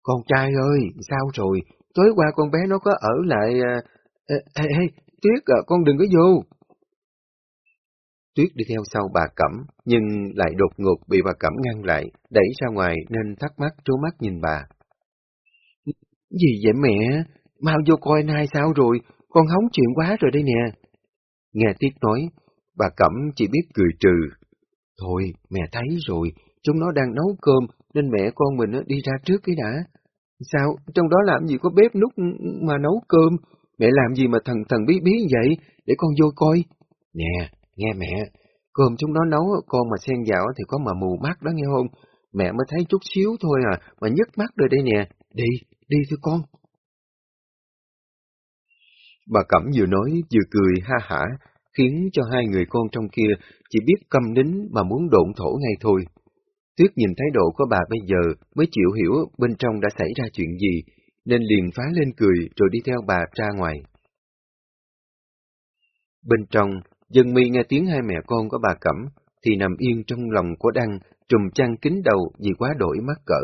Con trai ơi, sao rồi? Tối qua con bé nó có ở lại... À... Ê, ê, ê, Tuyết à, con đừng có vô. Tuyết đi theo sau bà Cẩm, nhưng lại đột ngột bị bà Cẩm ngăn lại, đẩy ra ngoài nên thắc mắc trố mắt nhìn bà. Gì vậy mẹ? Mau vô coi nay sao rồi? Con hóng chuyện quá rồi đây nè. Nghe Tuyết nói, bà Cẩm chỉ biết cười trừ. Thôi, mẹ thấy rồi, chúng nó đang nấu cơm, nên mẹ con mình đi ra trước cái đã. Sao, trong đó làm gì có bếp nút mà nấu cơm? Mẹ làm gì mà thần thần bí bí vậy? Để con vô coi. Nè, nghe mẹ, cơm chúng nó nấu, con mà xen vào thì có mà mù mắt đó nghe không? Mẹ mới thấy chút xíu thôi à, mà nhức mắt rồi đây nè. Đi, đi thưa con. Bà Cẩm vừa nói vừa cười ha hả, khiến cho hai người con trong kia chỉ biết câm nín mà muốn độn thổ ngay thôi. Tuyết nhìn thái độ của bà bây giờ mới chịu hiểu bên trong đã xảy ra chuyện gì, nên liền phá lên cười rồi đi theo bà ra ngoài. Bên trong, dân mi nghe tiếng hai mẹ con của bà Cẩm, thì nằm yên trong lòng của Đăng, trùm chăn kín đầu vì quá đổi mắc cỡ.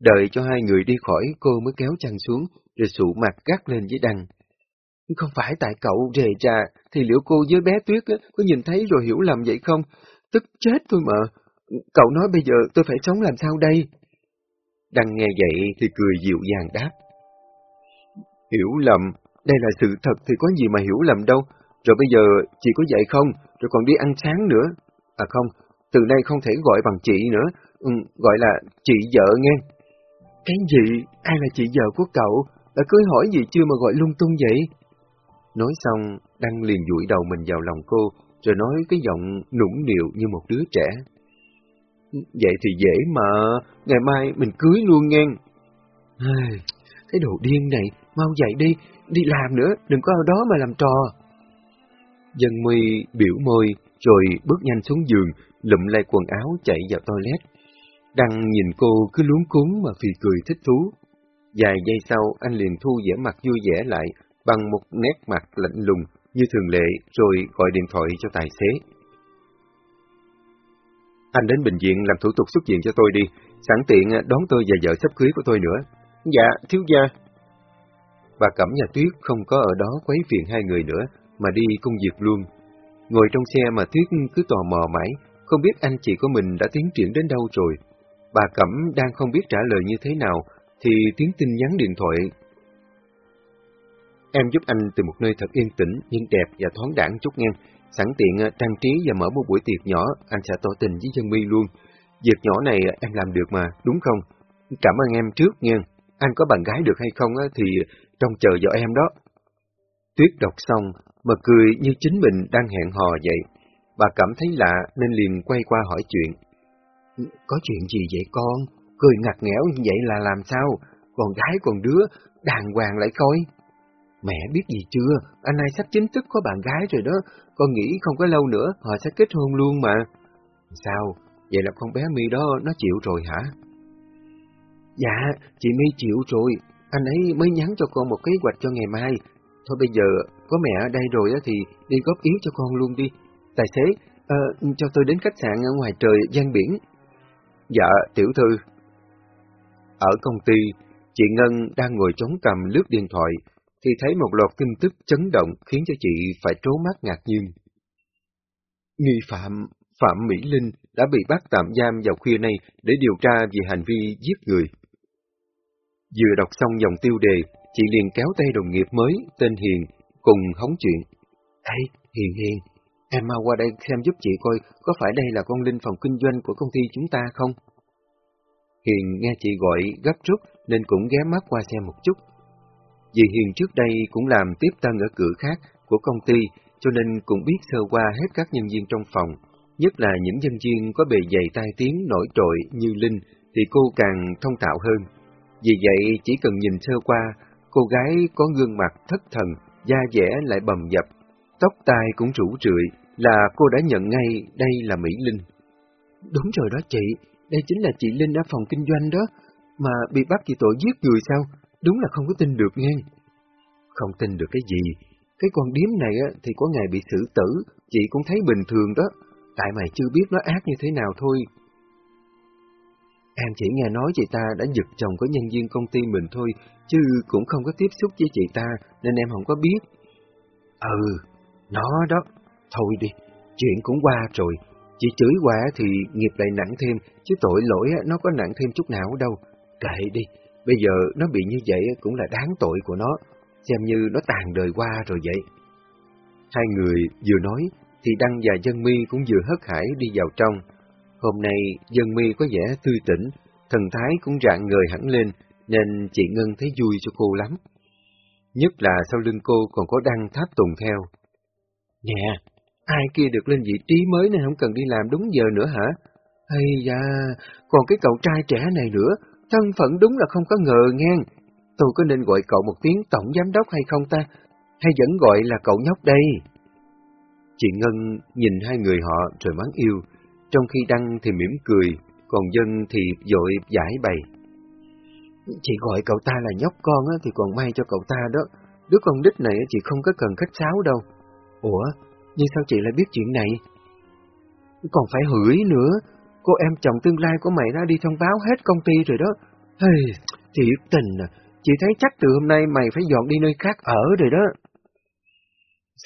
Đợi cho hai người đi khỏi, cô mới kéo chăn xuống, rồi sụ mặt gắt lên với Đăng. Không phải tại cậu rề trà, thì liệu cô với bé Tuyết có nhìn thấy rồi hiểu lầm vậy không? Tức chết thôi mà. Cậu nói bây giờ tôi phải sống làm sao đây? Đăng nghe vậy thì cười dịu dàng đáp. Hiểu lầm, đây là sự thật thì có gì mà hiểu lầm đâu. Rồi bây giờ chị có dậy không? Rồi còn đi ăn sáng nữa. À không, từ nay không thể gọi bằng chị nữa. Ừ, gọi là chị vợ nghe. Cái gì? Ai là chị vợ của cậu? Đã cưới hỏi gì chưa mà gọi lung tung vậy? Nói xong, Đăng liền dụi đầu mình vào lòng cô, rồi nói cái giọng nũng nịu như một đứa trẻ. Vậy thì dễ mà, ngày mai mình cưới luôn nghe. Cái đồ điên này, mau dậy đi, đi làm nữa, đừng có ở đó mà làm trò. Dân mi biểu môi, rồi bước nhanh xuống giường, lụm lại quần áo chạy vào toilet. Đăng nhìn cô cứ luống cuốn mà phì cười thích thú. Vài giây sau, anh liền thu vẻ mặt vui vẻ lại, bằng một nét mặt lạnh lùng như thường lệ, rồi gọi điện thoại cho tài xế. Anh đến bệnh viện làm thủ tục xuất viện cho tôi đi, sẵn tiện à, đón tôi và vợ sắp cưới của tôi nữa. Dạ, thiếu gia. Bà Cẩm nhà Tuyết không có ở đó quấy phiền hai người nữa, mà đi công việc luôn. Ngồi trong xe mà Tuyết cứ tò mò mãi, không biết anh chị của mình đã tiến triển đến đâu rồi. Bà Cẩm đang không biết trả lời như thế nào, thì tiếng tin nhắn điện thoại. Em giúp anh từ một nơi thật yên tĩnh, nhưng đẹp và thoáng đẳng chút ngang Sẵn tiện à, trang trí và mở một buổi tiệc nhỏ, anh sẽ tỏ tình với dân mi luôn. Việc nhỏ này em làm được mà, đúng không? Cảm ơn em trước nha. Anh có bạn gái được hay không thì trông chờ vào em đó. Tuyết đọc xong, mà cười như chính mình đang hẹn hò vậy. Bà cảm thấy lạ nên liền quay qua hỏi chuyện. Có chuyện gì vậy con? Cười ngặt nghẽo như vậy là làm sao? Con gái còn đứa, đàng hoàng lại coi. Mẹ biết gì chưa? Anh này sắp chính thức có bạn gái rồi đó. Con nghĩ không có lâu nữa họ sẽ kết hôn luôn mà. Sao? Vậy là con bé My đó nó chịu rồi hả? Dạ, chị My chịu rồi. Anh ấy mới nhắn cho con một kế hoạch cho ngày mai. Thôi bây giờ có mẹ ở đây rồi thì đi góp ý cho con luôn đi. Tài xế, uh, cho tôi đến khách sạn ở ngoài trời gian biển. Dạ, tiểu thư. Ở công ty, chị Ngân đang ngồi chống cầm lướt điện thoại, thì thấy một loạt tin tức chấn động khiến cho chị phải trố mắt ngạc nhiên. Nghi phạm Phạm Mỹ Linh đã bị bắt tạm giam vào khuya nay để điều tra về hành vi giết người. Vừa đọc xong dòng tiêu đề, chị liền kéo tay đồng nghiệp mới, tên Hiền, cùng hóng chuyện. Ê, Hiền Hiền, em mau qua đây xem giúp chị coi có phải đây là con Linh phòng kinh doanh của công ty chúng ta không? Hiền nghe chị gọi gấp rút nên cũng ghé mắt qua xem một chút. Vì Hiền trước đây cũng làm tiếp tân ở cửa khác của công ty, cho nên cũng biết sơ qua hết các nhân viên trong phòng, nhất là những nhân viên có bề dày tai tiếng nổi trội như Linh thì cô càng thông tạo hơn. Vì vậy, chỉ cần nhìn sơ qua, cô gái có gương mặt thất thần, da dẻ lại bầm dập, tóc tai cũng rủ rượi, là cô đã nhận ngay đây là Mỹ Linh. Đúng rồi đó chị, đây chính là chị Linh ở phòng kinh doanh đó, mà bị bắt vì tội giết người sao? Đúng là không có tin được nghe. Không tin được cái gì? Cái con điếm này á, thì có ngày bị xử tử, chị cũng thấy bình thường đó. Tại mày chưa biết nó ác như thế nào thôi. Em chỉ nghe nói chị ta đã giật chồng của nhân viên công ty mình thôi, chứ cũng không có tiếp xúc với chị ta, nên em không có biết. Ừ, nó đó. Thôi đi, chuyện cũng qua rồi. Chị chửi qua thì nghiệp lại nặng thêm, chứ tội lỗi nó có nặng thêm chút nào đâu. Kệ đi, bây giờ nó bị như vậy cũng là đáng tội của nó, xem như nó tàn đời qua rồi vậy. Hai người vừa nói, thì Đăng và Dân Mi cũng vừa hất hải đi vào trong. Hôm nay dân mi có vẻ tươi tỉnh, thần thái cũng rạng người hẳn lên, nên chị Ngân thấy vui cho cô lắm. Nhất là sau lưng cô còn có đăng tháp tùng theo. Nè, ai kia được lên vị trí mới nên không cần đi làm đúng giờ nữa hả? Hay da, còn cái cậu trai trẻ này nữa, thân phận đúng là không có ngờ ngang. Tôi có nên gọi cậu một tiếng tổng giám đốc hay không ta? Hay vẫn gọi là cậu nhóc đây? Chị Ngân nhìn hai người họ rồi mắng yêu, trong khi Đăng thì mỉm cười, còn Dân thì dội giải bày. Chị gọi cậu ta là nhóc con thì còn may cho cậu ta đó. Đứa con đích này chị không có cần khách sáo đâu. Ủa, Nhưng sao chị lại biết chuyện này? Còn phải hửi nữa, cô em chồng tương lai của mày đã đi thông báo hết công ty rồi đó. Hey, thiệt tình à, chị thấy chắc từ hôm nay mày phải dọn đi nơi khác ở rồi đó.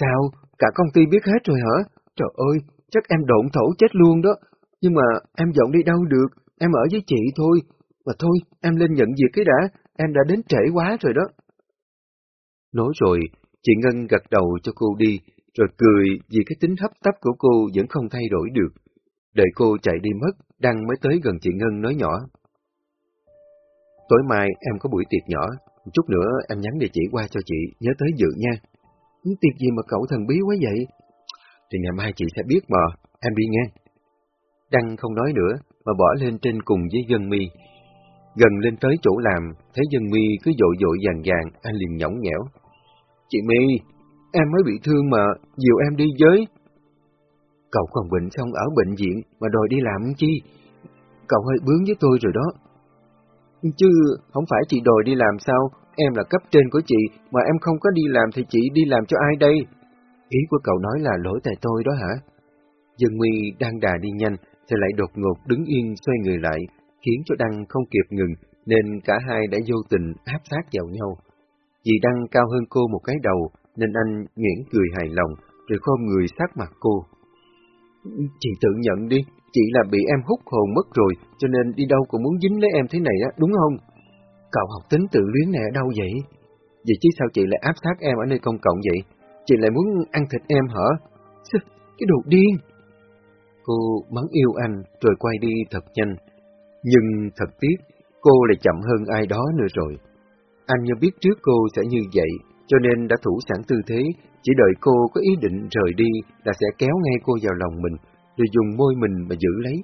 Sao? Cả công ty biết hết rồi hả? Trời ơi, chắc em độn thổ chết luôn đó. Nhưng mà em dọn đi đâu được, em ở với chị thôi. Mà thôi, em lên nhận việc cái đã, em đã đến trễ quá rồi đó. Nói rồi, chị Ngân gật đầu cho cô đi, rồi cười vì cái tính hấp tấp của cô vẫn không thay đổi được. Đợi cô chạy đi mất, Đăng mới tới gần chị Ngân nói nhỏ. Tối mai em có buổi tiệc nhỏ, chút nữa em nhắn địa chỉ qua cho chị, nhớ tới dự nha. Tiệc gì mà cậu thần bí quá vậy? Thì ngày mai chị sẽ biết mà, em đi nghe. Đăng không nói nữa, mà bỏ lên trên cùng với dân mi. Gần lên tới chỗ làm, thấy dân mi cứ dội dội vàng vàng, anh liền nhõng nhẽo. Chị mi, em mới bị thương mà, dìu em đi với. Cậu còn bệnh xong ở bệnh viện mà đòi đi làm chi? Cậu hơi bướng với tôi rồi đó. Chứ không phải chị đòi đi làm sao, em là cấp trên của chị, mà em không có đi làm thì chị đi làm cho ai đây? Ý của cậu nói là lỗi tại tôi đó hả? Dương Nguy đang đà đi nhanh, thì lại đột ngột đứng yên xoay người lại, khiến cho Đăng không kịp ngừng, nên cả hai đã vô tình áp sát vào nhau. Vì Đăng cao hơn cô một cái đầu, nên anh nghiễn cười hài lòng, rồi khom người sát mặt cô. Chị tự nhận đi, chị là bị em hút hồn mất rồi, cho nên đi đâu cũng muốn dính lấy em thế này á, đúng không? Cậu học tính tự luyến này ở đâu vậy? Vậy chứ sao chị lại áp sát em ở nơi công cộng vậy? Chị lại muốn ăn thịt em hả? Cái đồ điên! Cô mắng yêu anh rồi quay đi thật nhanh. Nhưng thật tiếc, cô lại chậm hơn ai đó nữa rồi. Anh như biết trước cô sẽ như vậy, cho nên đã thủ sẵn tư thế, chỉ đợi cô có ý định rời đi là sẽ kéo ngay cô vào lòng mình, rồi dùng môi mình mà giữ lấy.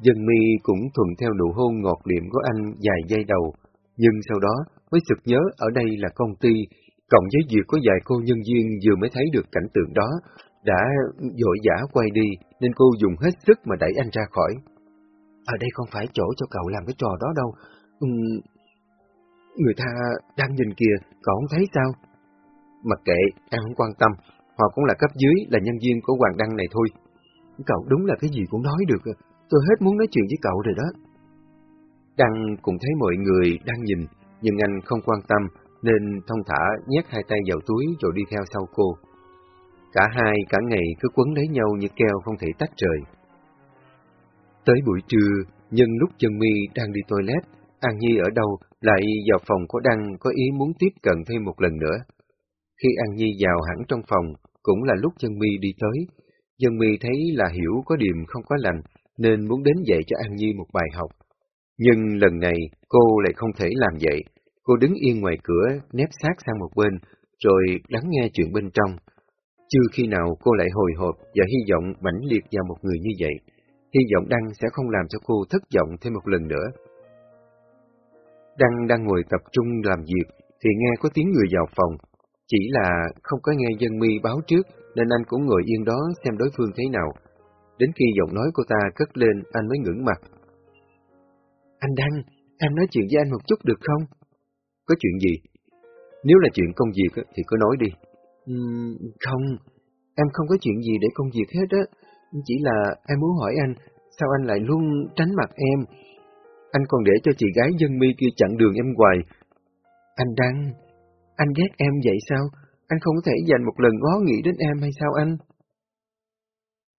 Dân mi cũng thuận theo nụ hôn ngọt liệm của anh vài giây đầu, nhưng sau đó mới sực nhớ ở đây là công ty, cộng với việc có vài cô nhân viên vừa mới thấy được cảnh tượng đó, đã dội dã quay đi, nên cô dùng hết sức mà đẩy anh ra khỏi. Ở đây không phải chỗ cho cậu làm cái trò đó đâu. Ừ, người ta đang nhìn kìa, cậu không thấy sao? Mặc kệ, em không quan tâm, họ cũng là cấp dưới, là nhân viên của Hoàng Đăng này thôi. Cậu đúng là cái gì cũng nói được, à. tôi hết muốn nói chuyện với cậu rồi đó. Đăng cũng thấy mọi người đang nhìn, nhưng anh không quan tâm, nên thông thả nhét hai tay vào túi rồi đi theo sau cô. Cả hai cả ngày cứ quấn lấy nhau như keo không thể tách rời. Tới buổi trưa, nhân lúc chân mi đang đi toilet, An Nhi ở đâu lại vào phòng của Đăng có ý muốn tiếp cận thêm một lần nữa. Khi An Nhi vào hẳn trong phòng, cũng là lúc Dân mi đi tới. Dân mi thấy là hiểu có điểm không có lành, nên muốn đến dạy cho An Nhi một bài học. Nhưng lần này cô lại không thể làm vậy. Cô đứng yên ngoài cửa, nép sát sang một bên, rồi lắng nghe chuyện bên trong. Chưa khi nào cô lại hồi hộp và hy vọng mãnh liệt vào một người như vậy. Hy vọng Đăng sẽ không làm cho cô thất vọng thêm một lần nữa. Đăng đang ngồi tập trung làm việc, thì nghe có tiếng người vào phòng. Chỉ là không có nghe dân mi báo trước, nên anh cũng ngồi yên đó xem đối phương thế nào. Đến khi giọng nói cô ta cất lên, anh mới ngưỡng mặt. Anh Đăng, em nói chuyện với anh một chút được không? Có chuyện gì? Nếu là chuyện công việc thì cứ nói đi. Uhm, không, em không có chuyện gì để công việc hết á. Chỉ là em muốn hỏi anh, sao anh lại luôn tránh mặt em? Anh còn để cho chị gái dân mi kia chặn đường em hoài. Anh Đăng, anh ghét em vậy sao? Anh không thể dành một lần ngó nghĩ đến em hay sao anh?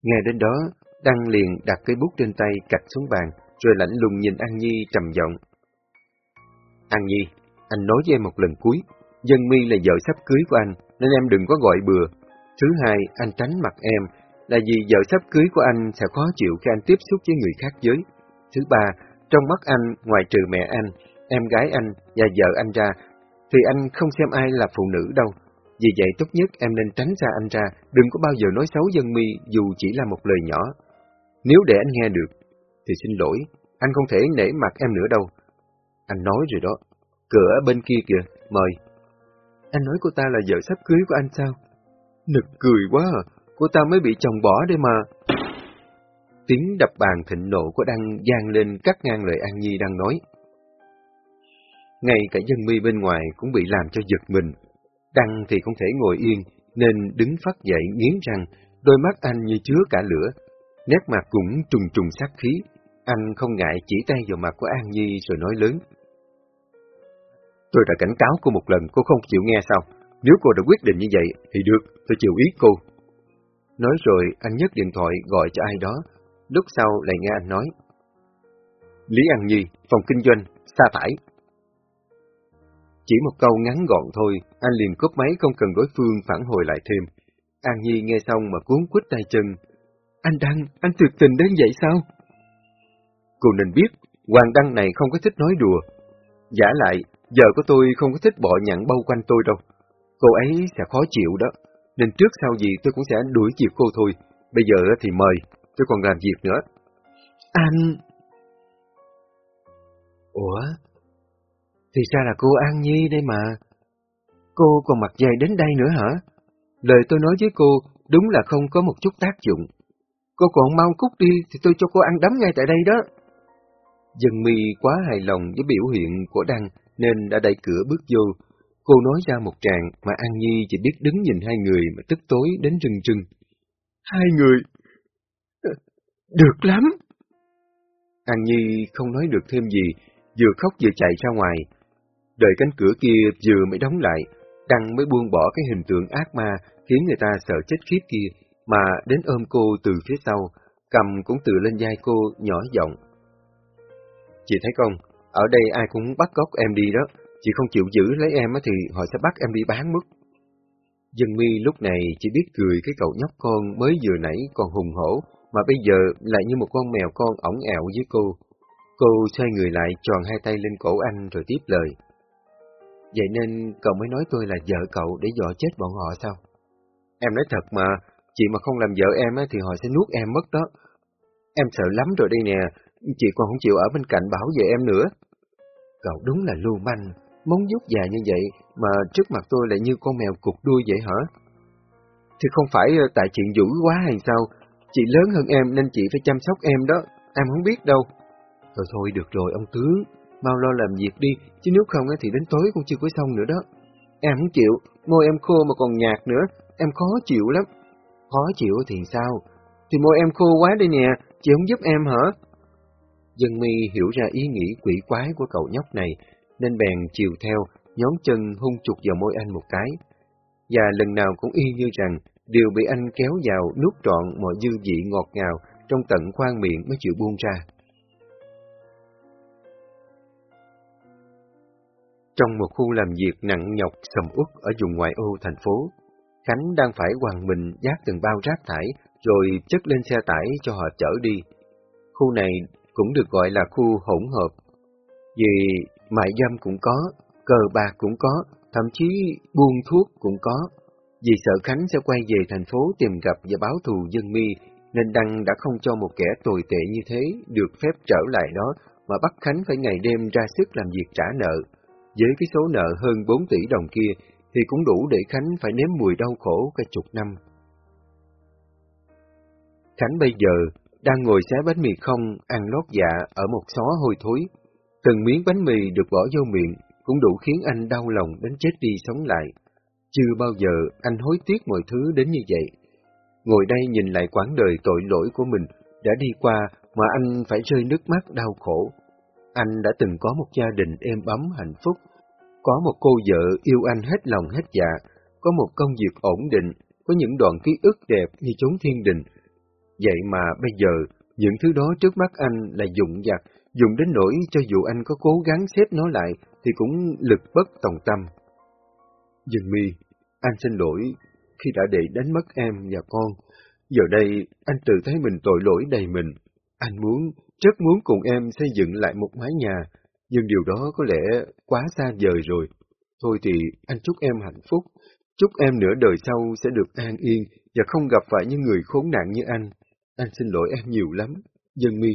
Nghe đến đó, Đăng liền đặt cây bút trên tay cạch xuống bàn, rồi lạnh lùng nhìn An Nhi trầm giọng. An Nhi, anh nói với em một lần cuối, Dân Mi là vợ sắp cưới của anh, nên em đừng có gọi bừa. Thứ hai, anh tránh mặt em, là vì vợ sắp cưới của anh sẽ khó chịu khi anh tiếp xúc với người khác giới. Thứ ba, trong mắt anh, ngoài trừ mẹ anh, em gái anh và vợ anh ra, thì anh không xem ai là phụ nữ đâu. Vì vậy tốt nhất em nên tránh xa anh ra, đừng có bao giờ nói xấu dân mi dù chỉ là một lời nhỏ. Nếu để anh nghe được, thì xin lỗi, anh không thể nể mặt em nữa đâu. Anh nói rồi đó, cửa bên kia kìa, mời. Anh nói cô ta là vợ sắp cưới của anh sao? Nực cười quá à, cô ta mới bị chồng bỏ đây mà. Tiếng đập bàn thịnh nộ của Đăng gian lên cắt ngang lời An Nhi đang nói. Ngay cả dân mi bên ngoài cũng bị làm cho giật mình. Đăng thì không thể ngồi yên, nên đứng phát dậy nghiến răng, đôi mắt anh như chứa cả lửa, nét mặt cũng trùng trùng sát khí. Anh không ngại chỉ tay vào mặt của An Nhi rồi nói lớn. Tôi đã cảnh cáo cô một lần, cô không chịu nghe sao? Nếu cô đã quyết định như vậy, thì được, tôi chịu ý cô. Nói rồi, anh nhấc điện thoại gọi cho ai đó, lúc sau lại nghe anh nói. Lý An Nhi, phòng kinh doanh, sa tải. Chỉ một câu ngắn gọn thôi, anh liền cúp máy không cần đối phương phản hồi lại thêm. An Nhi nghe xong mà cuốn quýt tay chân. Anh Đăng, anh tuyệt tình đến vậy sao? Cô nên biết, Hoàng Đăng này không có thích nói đùa. Giả lại, giờ của tôi không có thích bọ nhặn bao quanh tôi đâu. Cô ấy sẽ khó chịu đó, nên trước sau gì tôi cũng sẽ đuổi kịp cô thôi. Bây giờ thì mời, tôi còn làm việc nữa. Anh... Ủa? Thì ra là cô An Nhi đây mà. Cô còn mặt dày đến đây nữa hả? Lời tôi nói với cô đúng là không có một chút tác dụng. Cô còn mau cút đi thì tôi cho cô ăn đấm ngay tại đây đó. Dân mi quá hài lòng với biểu hiện của Đăng nên đã đẩy cửa bước vô. Cô nói ra một tràng mà An Nhi chỉ biết đứng nhìn hai người mà tức tối đến rừng rừng. Hai người? Được lắm! An Nhi không nói được thêm gì, vừa khóc vừa chạy ra ngoài. Đợi cánh cửa kia vừa mới đóng lại, Đăng mới buông bỏ cái hình tượng ác ma khiến người ta sợ chết khiếp kia, mà đến ôm cô từ phía sau, cầm cũng tự lên vai cô nhỏ giọng. Chị thấy không, ở đây ai cũng bắt cóc em đi đó, chị không chịu giữ lấy em thì họ sẽ bắt em đi bán mất. Dân mi lúc này chỉ biết cười cái cậu nhóc con mới vừa nãy còn hùng hổ, mà bây giờ lại như một con mèo con ổng ẹo với cô. Cô xoay người lại tròn hai tay lên cổ anh rồi tiếp lời. Vậy nên cậu mới nói tôi là vợ cậu để dọa chết bọn họ sao? Em nói thật mà, chị mà không làm vợ em thì họ sẽ nuốt em mất đó. Em sợ lắm rồi đây nè, chị còn không chịu ở bên cạnh bảo vệ em nữa. Cậu đúng là lưu manh, móng vuốt già như vậy mà trước mặt tôi lại như con mèo cục đuôi vậy hả? Thì không phải ờ, tại chuyện dữ quá hay sao? Chị lớn hơn em nên chị phải chăm sóc em đó, em không biết đâu. Thôi thôi được rồi ông tướng, mau lo làm việc đi, chứ nếu không thì đến tối cũng chưa có xong nữa đó. Em không chịu, môi em khô mà còn nhạt nữa, em khó chịu lắm. Khó chịu thì sao? Thì môi em khô quá đây nè, chị không giúp em hả? Dân mi hiểu ra ý nghĩ quỷ quái của cậu nhóc này, nên bèn chiều theo, nhóm chân hung chụt vào môi anh một cái. Và lần nào cũng y như rằng, đều bị anh kéo vào nuốt trọn mọi dư vị ngọt ngào trong tận khoang miệng mới chịu buông ra. Trong một khu làm việc nặng nhọc sầm uất ở vùng ngoại ô thành phố, Khánh đang phải hoàng mình giác từng bao rác thải rồi chất lên xe tải cho họ chở đi. Khu này cũng được gọi là khu hỗn hợp, vì mại dâm cũng có, cờ bạc cũng có, thậm chí buôn thuốc cũng có. Vì sợ Khánh sẽ quay về thành phố tìm gặp và báo thù dân mi, nên Đăng đã không cho một kẻ tồi tệ như thế được phép trở lại đó, mà bắt Khánh phải ngày đêm ra sức làm việc trả nợ. Với cái số nợ hơn 4 tỷ đồng kia, thì cũng đủ để Khánh phải nếm mùi đau khổ cả chục năm. Khánh bây giờ đang ngồi xé bánh mì không, ăn lót dạ ở một xó hôi thối. Từng miếng bánh mì được bỏ vô miệng cũng đủ khiến anh đau lòng đến chết đi sống lại. Chưa bao giờ anh hối tiếc mọi thứ đến như vậy. Ngồi đây nhìn lại quãng đời tội lỗi của mình đã đi qua mà anh phải rơi nước mắt đau khổ. Anh đã từng có một gia đình êm ấm hạnh phúc, có một cô vợ yêu anh hết lòng hết dạ, có một công việc ổn định, có những đoạn ký ức đẹp như chốn thiên đình. Vậy mà bây giờ, những thứ đó trước mắt anh là dụng dặt, dùng đến nỗi cho dù anh có cố gắng xếp nó lại thì cũng lực bất tòng tâm. Dừng mi, anh xin lỗi khi đã để đánh mất em và con. Giờ đây, anh tự thấy mình tội lỗi đầy mình. Anh muốn, rất muốn cùng em xây dựng lại một mái nhà, nhưng điều đó có lẽ quá xa vời rồi. Thôi thì anh chúc em hạnh phúc, chúc em nửa đời sau sẽ được an yên và không gặp phải những người khốn nạn như anh. Anh xin lỗi em nhiều lắm, Dân Mi.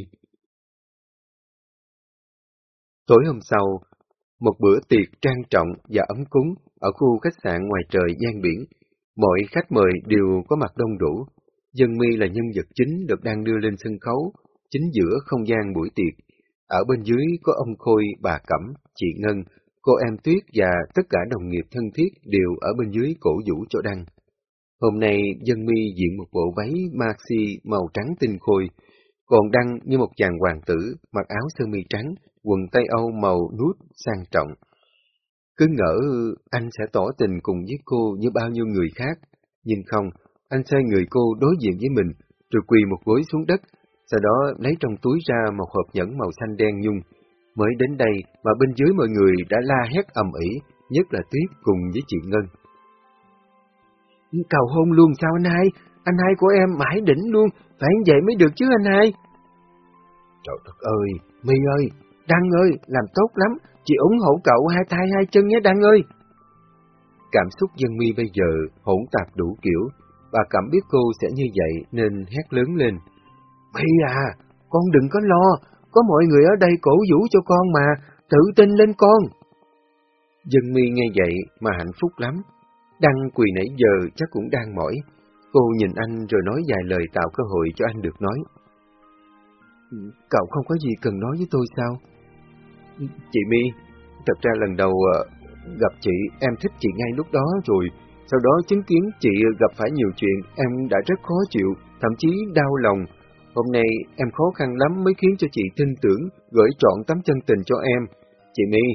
Tối hôm sau, một bữa tiệc trang trọng và ấm cúng ở khu khách sạn ngoài trời gian biển. Mọi khách mời đều có mặt đông đủ. Dân Mi là nhân vật chính được đang đưa lên sân khấu, chính giữa không gian buổi tiệc. Ở bên dưới có ông Khôi, bà Cẩm, chị Ngân, cô em Tuyết và tất cả đồng nghiệp thân thiết đều ở bên dưới cổ vũ cho Đăng. Hôm nay dân mi diện một bộ váy maxi màu trắng tinh khôi, còn Đăng như một chàng hoàng tử, mặc áo sơ mi trắng, quần tây Âu màu nút sang trọng. Cứ ngỡ anh sẽ tỏ tình cùng với cô như bao nhiêu người khác, nhưng không, anh xoay người cô đối diện với mình, rồi quỳ một gối xuống đất, sau đó lấy trong túi ra một hộp nhẫn màu xanh đen nhung. Mới đến đây mà bên dưới mọi người đã la hét ầm ĩ, nhất là Tuyết cùng với chị Ngân. Cầu hôn luôn sao anh hai? Anh hai của em mãi đỉnh luôn, phải vậy mới được chứ anh hai. Trời đất ơi, My ơi, Đăng ơi, làm tốt lắm, chị ủng hộ cậu hai tay hai chân nhé Đăng ơi. Cảm xúc dân mi bây giờ hỗn tạp đủ kiểu, bà cảm biết cô sẽ như vậy nên hét lớn lên. My à, con đừng có lo, có mọi người ở đây cổ vũ cho con mà, tự tin lên con. Dân mi nghe vậy mà hạnh phúc lắm. Đăng quỳ nãy giờ chắc cũng đang mỏi. Cô nhìn anh rồi nói vài lời tạo cơ hội cho anh được nói. Cậu không có gì cần nói với tôi sao? Chị My, thật ra lần đầu ờ, gặp chị, em thích chị ngay lúc đó rồi. Sau đó chứng kiến chị gặp phải nhiều chuyện, em đã rất khó chịu, thậm chí đau lòng. Hôm nay em khó khăn lắm mới khiến cho chị tin tưởng, gửi trọn tấm chân tình cho em. Chị My,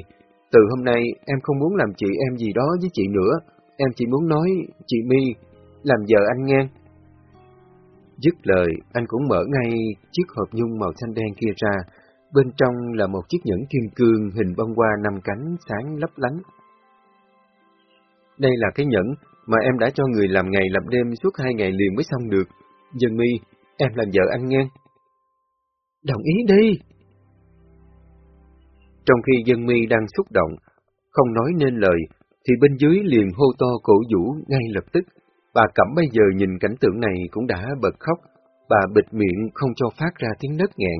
từ hôm nay em không muốn làm chị em gì đó với chị nữa, em chỉ muốn nói, chị My, làm vợ anh nghe. Dứt lời, anh cũng mở ngay chiếc hộp nhung màu xanh đen kia ra, bên trong là một chiếc nhẫn kim cương hình bông hoa năm cánh sáng lấp lánh. Đây là cái nhẫn mà em đã cho người làm ngày làm đêm suốt hai ngày liền mới xong được. Dân mi, em làm vợ anh nghe. Đồng ý đi. Trong khi dân mi đang xúc động, không nói nên lời, thì bên dưới liền hô to cổ vũ ngay lập tức. Bà Cẩm bây giờ nhìn cảnh tượng này cũng đã bật khóc, bà bịt miệng không cho phát ra tiếng nấc nghẹn.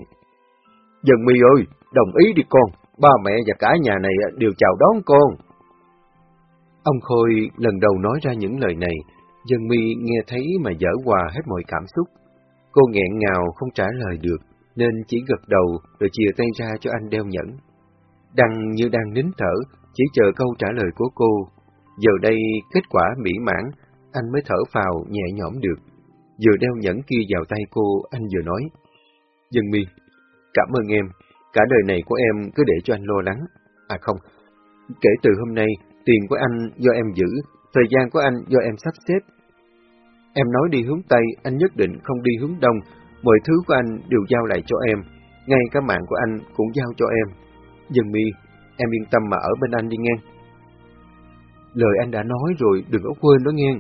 Dân mi ơi, đồng ý đi con, ba mẹ và cả nhà này đều chào đón con. Ông Khôi lần đầu nói ra những lời này, dân mi nghe thấy mà dở hòa hết mọi cảm xúc. Cô nghẹn ngào không trả lời được, nên chỉ gật đầu rồi chìa tay ra cho anh đeo nhẫn. Đăng như đang nín thở, chỉ chờ câu trả lời của cô. Giờ đây kết quả mỹ mãn, anh mới thở phào nhẹ nhõm được. Vừa đeo nhẫn kia vào tay cô, anh vừa nói. Dân mi, cảm ơn em, cả đời này của em cứ để cho anh lo lắng. À không, kể từ hôm nay, tiền của anh do em giữ, thời gian của anh do em sắp xếp. Em nói đi hướng Tây, anh nhất định không đi hướng Đông, mọi thứ của anh đều giao lại cho em, ngay cả mạng của anh cũng giao cho em. Dân mi, em yên tâm mà ở bên anh đi nghe. Lời anh đã nói rồi, đừng có quên đó nghe.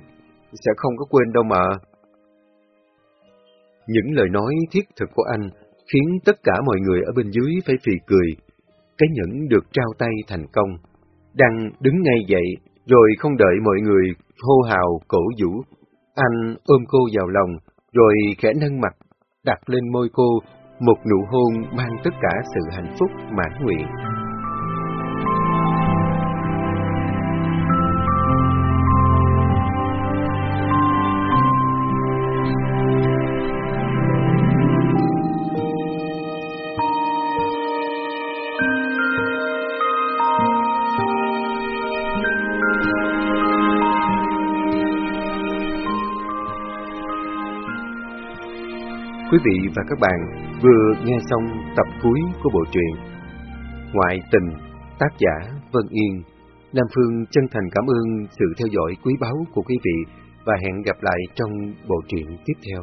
Sẽ không có quên đâu mà. Những lời nói thiết thực của anh khiến tất cả mọi người ở bên dưới phải phì cười. Cái nhẫn được trao tay thành công. Đăng đứng ngay dậy, rồi không đợi mọi người hô hào cổ vũ. Anh ôm cô vào lòng, rồi khẽ nâng mặt, đặt lên môi cô một nụ hôn mang tất cả sự hạnh phúc mãn nguyện. Quý vị và các bạn vừa nghe xong tập cuối của bộ truyện Ngoại tình, tác giả Vân Yên. Nam Phương chân thành cảm ơn sự theo dõi quý báu của quý vị và hẹn gặp lại trong bộ truyện tiếp theo.